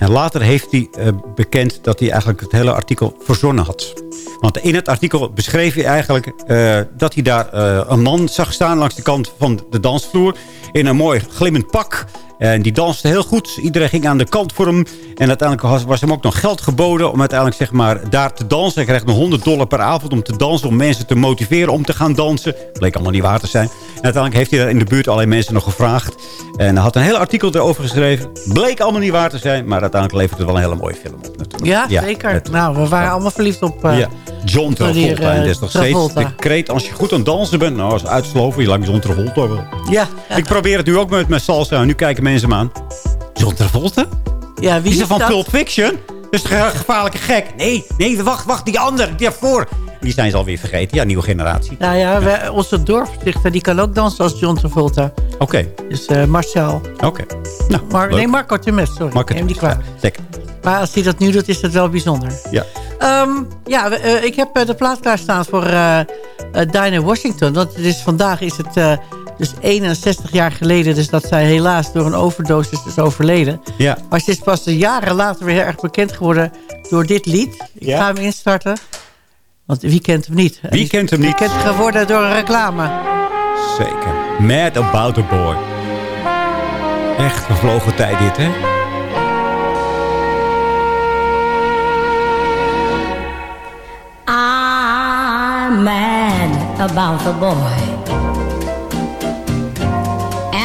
En later heeft hij eh, bekend dat hij eigenlijk het hele artikel verzonnen had. Want in het artikel beschreef hij eigenlijk eh, dat hij daar eh, een man zag staan langs de kant van de dansvloer. In een mooi glimmend pak. En die danste heel goed. Iedereen ging aan de kant voor hem. En uiteindelijk was, was hem ook nog geld geboden om uiteindelijk zeg maar, daar te dansen. Hij kreeg nog 100 dollar per avond om te dansen. Om mensen te motiveren om te gaan dansen. Bleek allemaal niet waar te zijn. En uiteindelijk heeft hij daar in de buurt allerlei mensen nog gevraagd. En hij had een heel artikel erover geschreven. Bleek allemaal niet waar te zijn. Maar uiteindelijk levert het wel een hele mooie film op. Natuurlijk. Ja, zeker. nou, we waren allemaal verliefd op... Uh, ja. John Travolta. En eh, dat is nog steeds de kreet. Als je goed aan het dansen bent. Nou, als uitsloven. Je lijkt John Travolta wel. Ja. Ik probeer het nu ook met mijn salsa. En nu kijken mensen me aan. John Travolta? Ja, wie is is van dat? Pulp Fiction? Dat is toch een gevaarlijke gek? Nee, nee, wacht, wacht. Die ander, die daarvoor. Die zijn ze alweer vergeten. Ja, nieuwe generatie. Nou ja, wij- onze dorpsdichter die kan ook dansen als John Travolta. Oké, Dus eh, Marcel. oké. Nou, Mar nee, Marco Temes, sorry. Marco Neem die. Zeker. Maar als hij dat nu doet, is dat wel bijzonder. Ja. Ehm, ja, eh, ik heb eh, de plaat klaarstaan voor Dinah Washington. Want het is, vandaag is het dus 61 jaar geleden... dus dat zij helaas door een overdosis is overleden. Ja. Maar ze is pas jaren later weer heel erg bekend geworden door dit lied. Ik Ja. ga hem instarten. Want wie kent hem niet? Wie kent hem niet? Bekend geworden door een reclame. Zeker. Mad About a Boy. Echt vervlogen tijd dit, hè? I'm mad about the boy.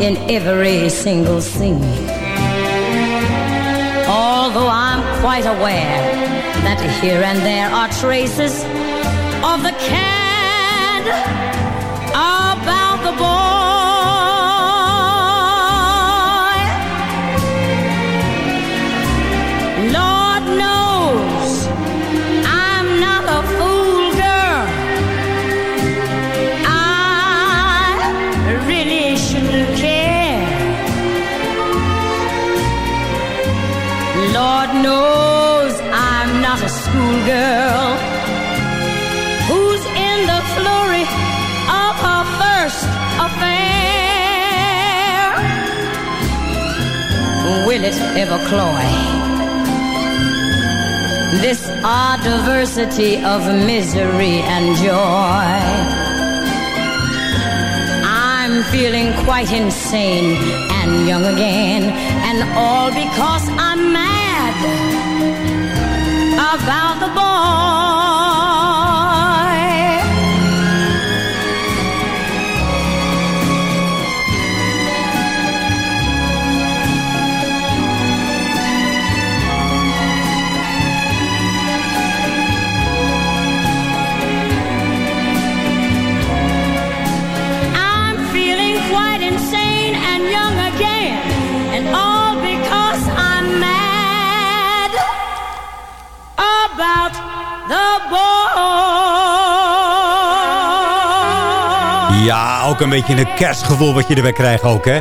in every single scene. Although I'm quite aware that here and there are traces of the cad schoolgirl who's in the flurry of her first affair. Will it ever cloy? This odd diversity of misery and joy. I'm feeling quite insane and young again, and all because I'm mad about the boy. Ook een beetje een kerstgevoel wat je erbij krijgt ook, hè?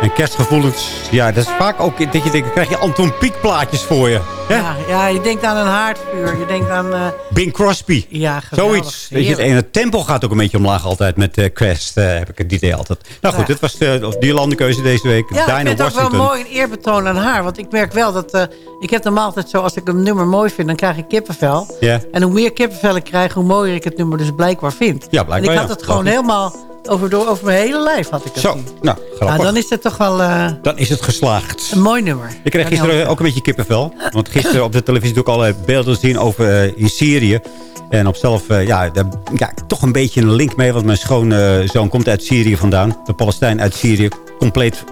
En kerstgevoelens, ja, dat is vaak ook... Dat je denkt, dan krijg je Anton Pieck plaatjes voor je. hè? Ja, ja, je denkt aan een haardvuur. Je denkt aan... eh, Bing Crosby. ja, geweldig. Zoiets. Weet je, en het tempo gaat ook een beetje omlaag altijd met eh Quest. eh, heb ik het idee altijd. Nou goed, Ja. dit was de, die landenkeuze deze week. Ja, ik vind het ook wel mooi een eerbetoon aan haar. Want ik merk wel dat... ik heb normaal altijd zo, als ik een nummer mooi vind... dan krijg ik kippenvel. Ja. En hoe meer kippenvel ik krijg... hoe mooier ik het nummer dus blijkbaar vind. Ja, blijkbaar, En ik had het gewoon helemaal over, door, over mijn hele lijf. Had ik het Zo, nou, grappig. Nou, dan is het toch wel eh, Dan is het geslaagd. een mooi nummer. Ik kreeg Kan gisteren ook een beetje kippenvel. Want gisteren op de televisie doe ik allerlei beelden zien over eh, in Syrië. En op zelf, eh, ja, daar, ja, toch een beetje een link mee. Want mijn schoonzoon komt uit Syrië vandaan. De Palestijn uit Syrië. Compleet,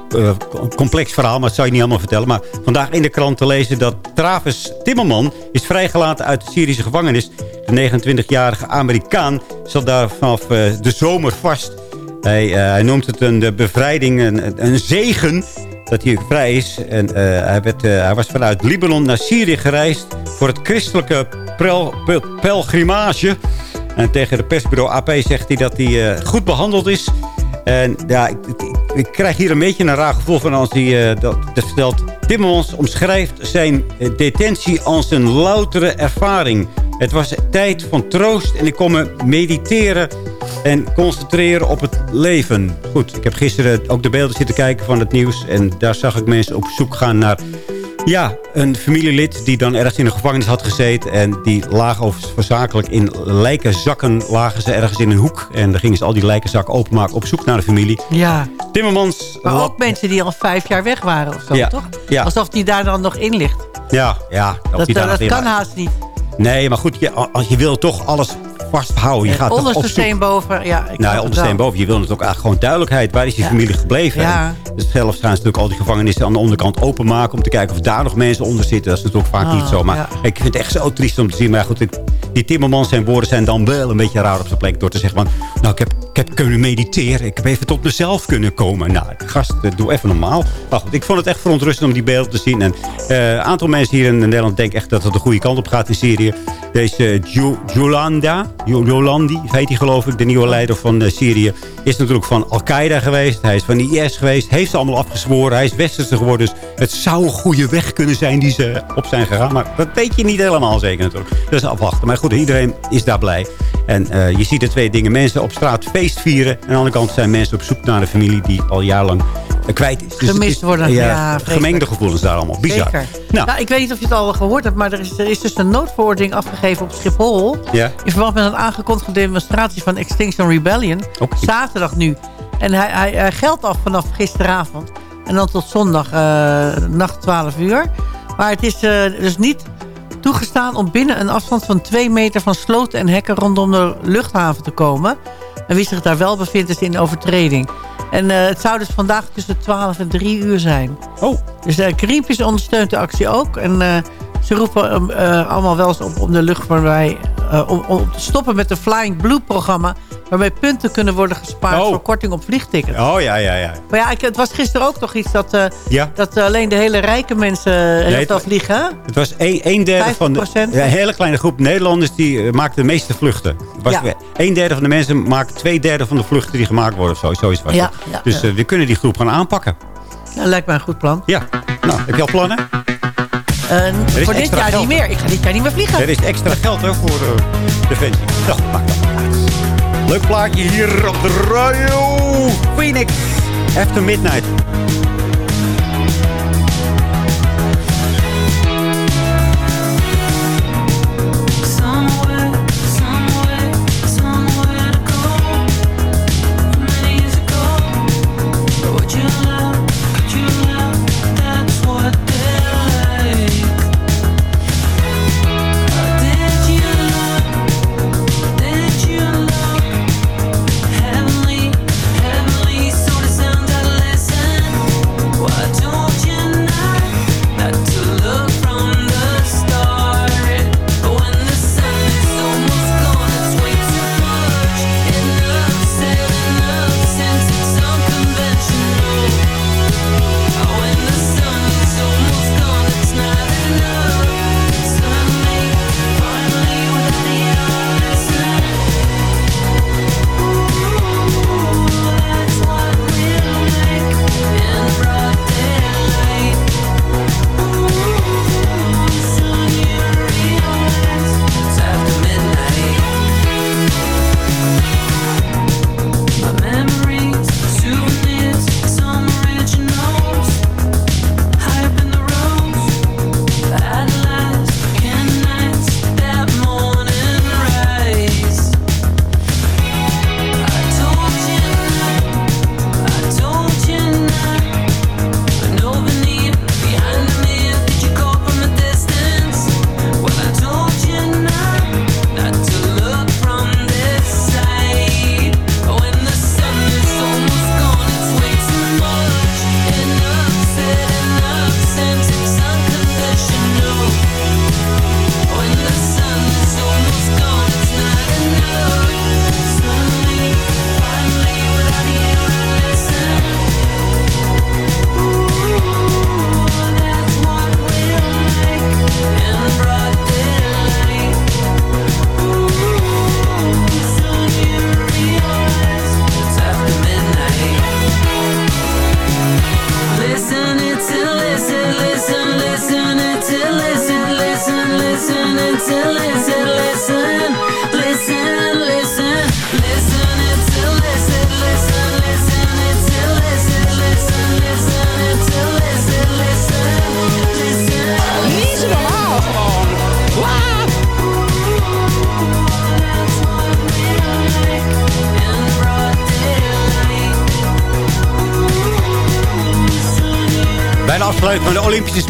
complex verhaal, maar dat zou je niet allemaal vertellen. Maar vandaag in de krant te lezen dat Travis Timmerman is vrijgelaten uit de Syrische gevangenis. De 29-jarige Amerikaan zat daar vanaf de zomer vast. Hij, eh, hij noemt het een bevrijding, een, een zegen. dat hij vrij is. En eh, hij, eh, hij was vanuit Libanon naar Syrië gereisd... voor het christelijke pel- pel- pelgrimage. En tegen de persbureau AP zegt hij dat hij goed behandeld is... En ja, ik, ik, krijg hier een beetje een raar gevoel van als hij dat, dat vertelt. Timmermans omschrijft zijn detentie als een loutere ervaring. Het was tijd van troost en ik kon me mediteren en concentreren op het leven. Goed, ik heb gisteren ook de beelden zitten kijken van het nieuws. En daar zag ik mensen op zoek gaan naar ja, een familielid die dan ergens in de gevangenis had gezeten. En die lagen overzakelijk in lijkenzakken lagen ze ergens in een hoek. En dan gingen ze al die lijkenzakken openmaken op zoek naar de familie. Ja. Timmermans... Maar ook mensen die al vijf jaar weg waren of zo, Ja, toch? ja. Alsof die daar dan nog in ligt. Ja, ja. Dat, kan haast niet. Nee, maar goed, je, als je wil toch alles vasthouden. Je gaat Onderste steen boven. Ja, ik Nou, ja, wel. boven. Je wil natuurlijk eigenlijk gewoon duidelijkheid. Waar is die Ja. familie gebleven? Ja. Dus zelfs gaan ze natuurlijk al die gevangenissen aan de onderkant openmaken... om te kijken of daar nog mensen onder zitten. Dat is natuurlijk vaak Ah, niet zo. Maar ja. ik vind het echt zo triest om te zien. Maar goed, die Timmermans zijn woorden zijn dan wel een beetje raar op zijn plek... door te zeggen van, nou, ik heb, ik heb kunnen mediteren. Ik heb even tot mezelf kunnen komen. Nou, gast, eh, doe even normaal. Maar goed, ik vond het echt verontrustend om die beelden te zien. En eh, een aantal mensen hier in Nederland denken echt dat het de goede kant op gaat in Syrië. Deze eh, Jo- Jolanda, Jo- Jolandi, heet hij geloof ik, de nieuwe leider van eh, Syrië... is natuurlijk van Al-Qaeda geweest. Hij is van IS geweest. Heeft ze allemaal afgezworen. Hij is westerse geworden. Dus het zou een goede weg kunnen zijn die ze op zijn gegaan. Maar dat weet je niet helemaal zeker natuurlijk. Is afwachten. Maar goed, iedereen is daar blij. En eh, je ziet de twee dingen. Mensen op straat feest vieren. En aan de andere kant zijn mensen op zoek naar een familie die al jarenlang eh, kwijt is. Dus Gemist is- worden. Ja, Ja, vreselijk. gemengde gevoelens daar allemaal. Bizar. Zeker. Nou, Nou, ik weet niet of je het al gehoord hebt, maar er is, er is dus een noodverordening afgegeven op Schiphol. Ja. In verband met een aangekondigde demonstratie van Extinction Rebellion. Zaterdag nu. En hij, hij, hij geldt af vanaf gisteravond. En dan tot zondag, eh, nacht 12 uur. Maar het is eh, dus niet toegestaan om binnen een afstand van 2 meter van sloten en hekken rondom de luchthaven te komen. En wie zich daar wel bevindt is in overtreding. En eh, het zou dus vandaag tussen 12 en 3 uur zijn. Oh. Dus uh, Greenpeace ondersteunt de actie ook. En eh, ze roepen eh, allemaal wel eens op om de luchtvaartbij... eh, om, om te stoppen met het Flying Blue programma... waarmee punten kunnen worden gespaard Oh. voor korting op vliegtickets. Oh, ja, ja, ja. Maar ja, ik, het was gisteren ook toch iets dat, eh, Ja. dat eh, alleen de hele rijke mensen heel het- veel vliegen. hè? Het was een, een derde van de... 50%? ja, Een hele kleine groep Nederlanders die eh, maakten de meeste vluchten. Was, Ja. Een derde van de mensen maakt twee derde van de vluchten die gemaakt worden. Of zo, zoiets was Ja, dus eh, we kunnen die groep gaan aanpakken. Dat lijkt mij een goed plan. Ja. Nou, heb je al plannen? Eh, voor dit jaar geld, niet meer. Ik ga dit jaar niet meer vliegen. Er is extra geld hè, voor Defensie. Nou, Leuk plaatje hier op de radio. Phoenix. After Midnight.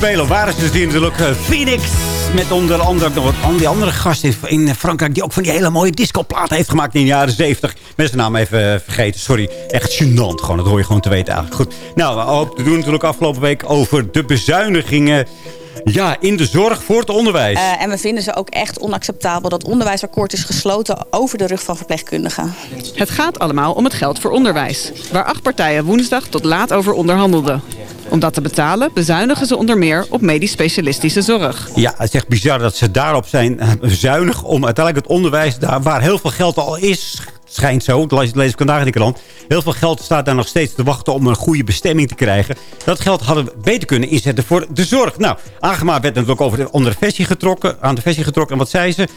Spelen waren ze dus hier natuurlijk uh, Phoenix. Met onder andere nog wat al die andere gasten in Frankrijk... die ook van die hele mooie discoplaten heeft gemaakt in de jaren 70. Met zijn naam even uh, vergeten, sorry. Echt gênant gewoon, dat hoor je gewoon te weten eigenlijk. Goed, nou, we hopen te doen natuurlijk afgelopen week over de bezuinigingen... Ja, in de zorg voor het onderwijs. Uh, en we vinden ze ook echt onacceptabel dat onderwijsakkoord is gesloten over de rug van verpleegkundigen. Het gaat allemaal om het geld voor onderwijs, waar acht partijen woensdag tot laat over onderhandelden. Om dat te betalen bezuinigen ze onder meer op medisch specialistische zorg. Ja, het is echt bizar dat ze daarop zijn zuinig om uiteindelijk het onderwijs... daar waar heel veel geld al is, schijnt zo, dat lees ik vandaag in de krant. Heel veel geld staat daar nog steeds te wachten om een goede bestemming te krijgen. Dat geld hadden we beter kunnen inzetten voor de zorg. Nou, Agema werd natuurlijk over de, onder de versie getrokken, aan de versie getrokken. En wat zei ze?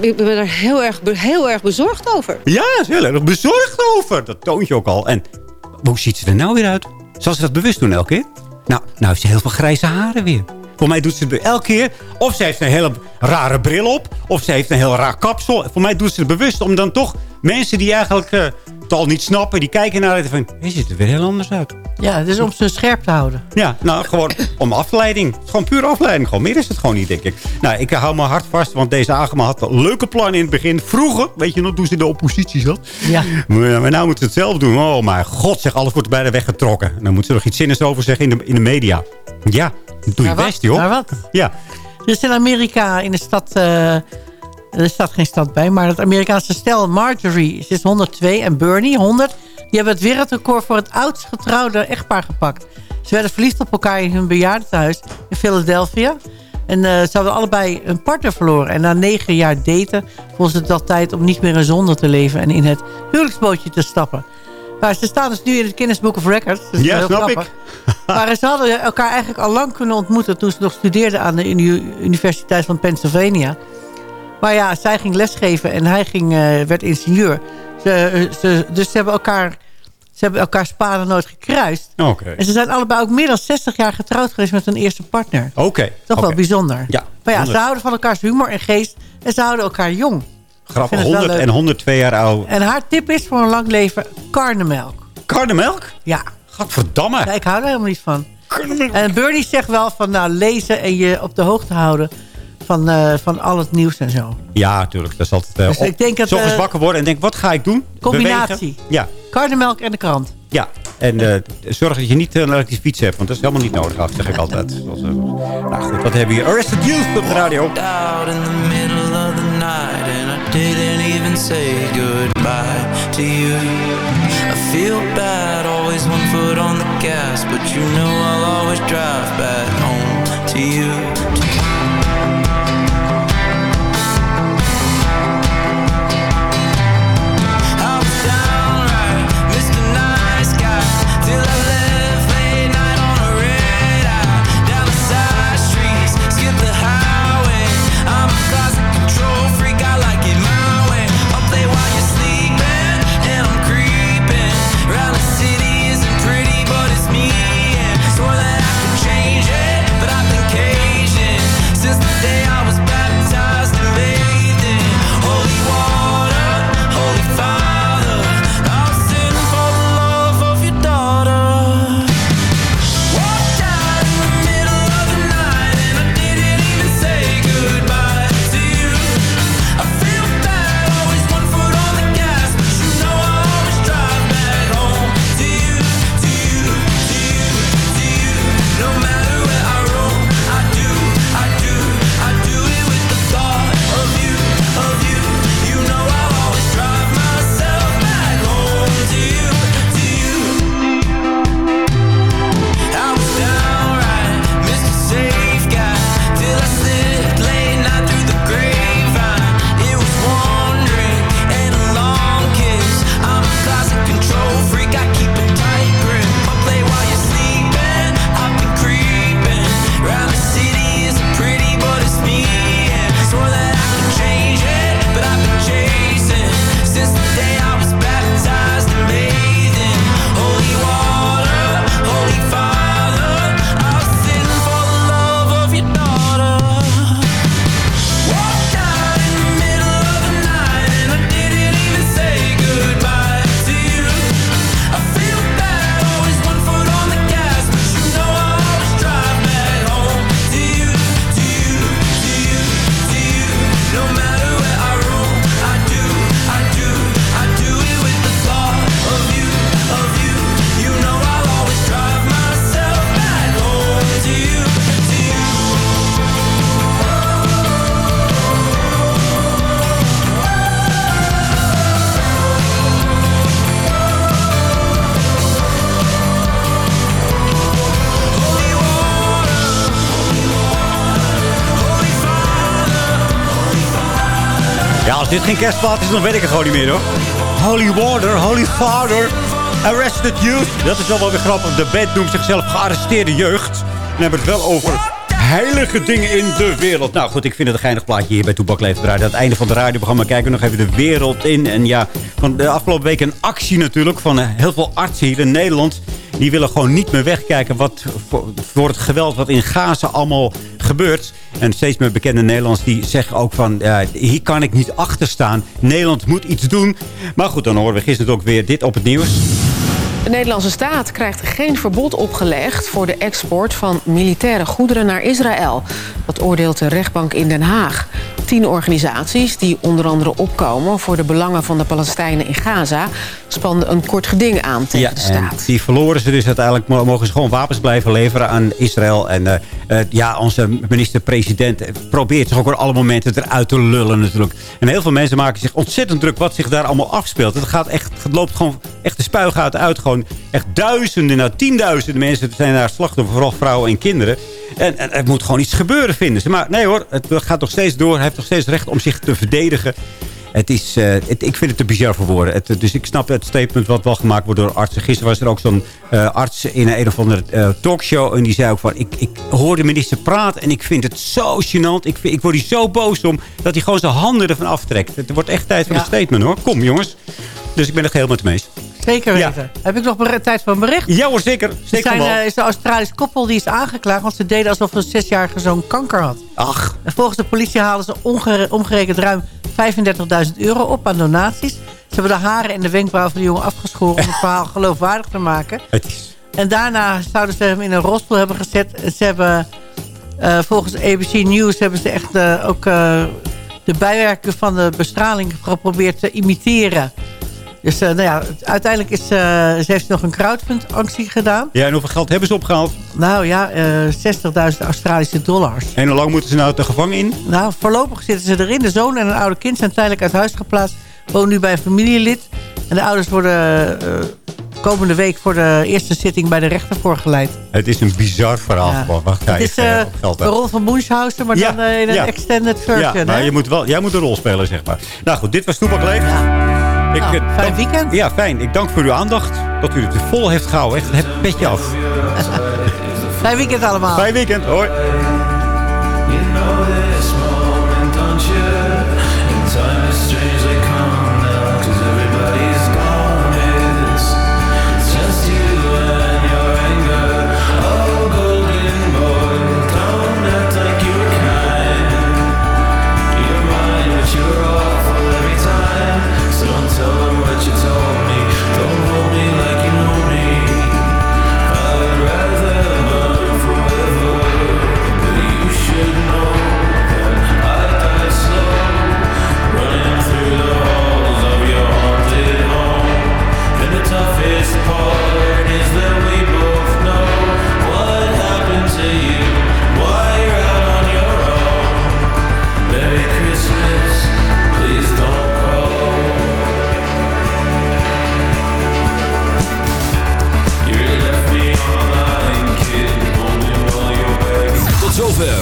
Ik ben er heel erg, heel erg bezorgd over. Ja, heel erg bezorgd over. Dat toont je ook al. En hoe ziet ze er nou weer uit? Zal ze dat bewust doen elke keer? Nou, nou heeft ze heel veel grijze haren weer. Voor mij doet ze het elke keer. Of ze heeft een hele rare bril op. Of ze heeft een heel raar kapsel. Voor mij doet ze het bewust om dan toch mensen die eigenlijk uh, het al niet snappen. Die kijken naar het van, je ziet er weer heel anders uit. Ja, het is om ze scherp te houden. Ja, nou gewoon om afleiding. Het is gewoon puur afleiding. Gewoon meer is het gewoon niet, denk ik. Nou, ik hou me hard vast, want deze Agema had een leuke plan in het begin. Vroeger, weet je nog, toen ze in de oppositie zat. Ja. Maar, maar nou moet ze het zelf doen. Oh mijn god, zeg, alles wordt bijna weggetrokken. Dan moet ze nog iets zinnigs over zeggen in de, in de media. Ja, doe je best, joh. Maar wat? Ja. Dus in Amerika, in de stad... Uh, er staat geen stad bij, maar het Amerikaanse stel Marjorie, is 102 en Bernie, 100... die hebben het wereldrecord voor het oudst getrouwde echtpaar gepakt. Ze werden verliefd op elkaar in hun bejaardentehuis in Philadelphia. En uh, ze hadden allebei een partner verloren. En na negen jaar daten vonden ze het al tijd om niet meer in zonde te leven... en in het huwelijksbootje te stappen. Maar ze staan dus nu in het Guinness Book of Records. Is ja, snap grappig. maar ze hadden elkaar eigenlijk al lang kunnen ontmoeten... toen ze nog studeerden aan de Universiteit van Pennsylvania. Maar ja, zij ging lesgeven en hij ging, uh, werd ingenieur. Ze, ze, dus ze hebben elkaar... Ze hebben elkaar spaden nooit gekruist. Oké. En ze zijn allebei ook meer dan 60 jaar getrouwd geweest met hun eerste partner. Oké. Toch wel bijzonder. Ja. Maar ja, ze 100. houden van elkaars humor en geest. En ze houden elkaar jong. Grappig, Ik vind het wel 100 en leuk. 102 jaar oud. En haar tip is voor een lang leven karnemelk. Karnemelk? Ja. Gadverdamme. Ja, ik hou er helemaal niet van. En Bernie zegt wel van nou, lezen en je op de hoogte houden van, eh, van al het nieuws en zo. Ja, natuurlijk. Dat is altijd... eh, Dus op- ik denk dat, eh, wakker worden en denk, wat ga ik doen? Combinatie. Bewegen. Ja, Karnemelk en de krant. ja. En eh, zorg dat je niet een elektrische fiets hebt, want dat is helemaal niet nodig, zeg ik altijd. Eh, nou goed, wat hebben we hier? Arrested Youth op de radio. Didn't even say goodbye to you. I feel bad, always one foot on the gas, but you know I'll always drive back home to you. Geen kerstplaat is, dan weet ik het gewoon niet meer hoor. Holy Water, Holy Father, Arrested Youth. Dat is wel wel weer grappig. De band noemt zichzelf gearresteerde jeugd. En hebben het wel over heilige dingen in de wereld. Nou goed, ik vind het een geinig plaatje hier bij Toebak. Aan het einde van het radioprogramma kijken we nog even de wereld in. En ja, van de afgelopen week een actie natuurlijk van heel veel artsen hier in Nederland. Die willen gewoon niet meer wegkijken wat voor, het geweld wat in Gaza allemaal gebeurt. En steeds meer bekende Nederlands die zeggen ook van... hier kan ik niet achter staan. Nederland moet iets doen. Maar goed, dan horen we gisteren ook weer dit op het nieuws. De Nederlandse staat krijgt geen verbod opgelegd voor de export van militaire goederen naar Israël. Dat oordeelt de rechtbank in Den Haag. Tien organisaties, die onder andere opkomen voor de belangen van de Palestijnen in Gaza, spanden een kort geding aan tegen Ja, de staat. die verloren ze dus uiteindelijk. mo- Mogen ze gewoon wapens blijven leveren aan Israël. En eh, eh, ja, onze minister-president probeert zich ook op alle momenten eruit te lullen natuurlijk. En heel veel mensen maken zich ontzettend druk wat zich daar allemaal afspeelt. Het, gaat echt, het loopt gewoon echt de spuigaten uit. Gewoon echt duizenden, nou tienduizenden mensen zijn daar slachtoffer. Vooral vrouwen en kinderen. En, en er moet gewoon iets gebeuren, vinden ze. Maar nee hoor, het gaat nog steeds door. Hij heeft nog steeds recht om zich te verdedigen. Het is, eh, het- ik vind het te bizar voor woorden. Het, dus ik snap het statement wat wel gemaakt wordt door artsen. Gisteren was er ook zo'n eh, arts in een, een of andere eh, talkshow. En die zei ook van, ik, ik hoor de minister praten en ik vind het zo gênant. Ik, vind- ik word hier zo boos om dat hij gewoon zijn handen ervan aftrekt. Het wordt echt tijd voor een statement hoor. Kom jongens. Dus ik ben het helemaal met hem eens. Zeker weten. Heb ik nog tijd voor een bericht? Ja hoor, zeker. Er Zeker zijn, eh, is een Australisch koppel die is aangeklaagd... want ze deden alsof een zesjarige zoon kanker had. Ach. En volgens de politie haalden ze omgere- omgerekend ruim 35.000 euro op aan donaties. Ze hebben de haren en de wenkbrauwen van de jongen afgeschoren... om het verhaal geloofwaardig te maken. Het is... En daarna zouden ze hem in een rolstoel hebben gezet. En Ze hebben, eh, volgens ABC News hebben ze echt eh, ook de bijwerking van de bestraling geprobeerd te imiteren. Dus eh, nou ja, uiteindelijk is, eh, ze heeft nog een crowdfund-actie gedaan. Ja, en hoeveel geld hebben ze opgehaald? Nou ja, eh 60.000 Australische dollars. En hoe lang moeten ze nou de gevangen in? Nou, voorlopig zitten ze erin. De zoon en een oude kind zijn tijdelijk uit huis geplaatst. Wonen nu bij een familielid. En de ouders worden eh, komende week voor de eerste zitting bij de rechter voorgeleid. Het is een bizar verhaal. Ja. Wacht, Het is eh, geld de rol van Munchausen, maar Ja, dan eh, in een ja. extended version. Ja, maar hè? je moet wel, jij moet de rol spelen, zeg maar. Nou goed, dit was Toepak Leef. Ik, Nou, eh, fijn dank- weekend. Ja, fijn. Ik dank voor uw aandacht. Dat u het vol heeft gehouden. Echt, het petje af. [laughs] Fijn weekend allemaal. Fijn weekend. Hoi.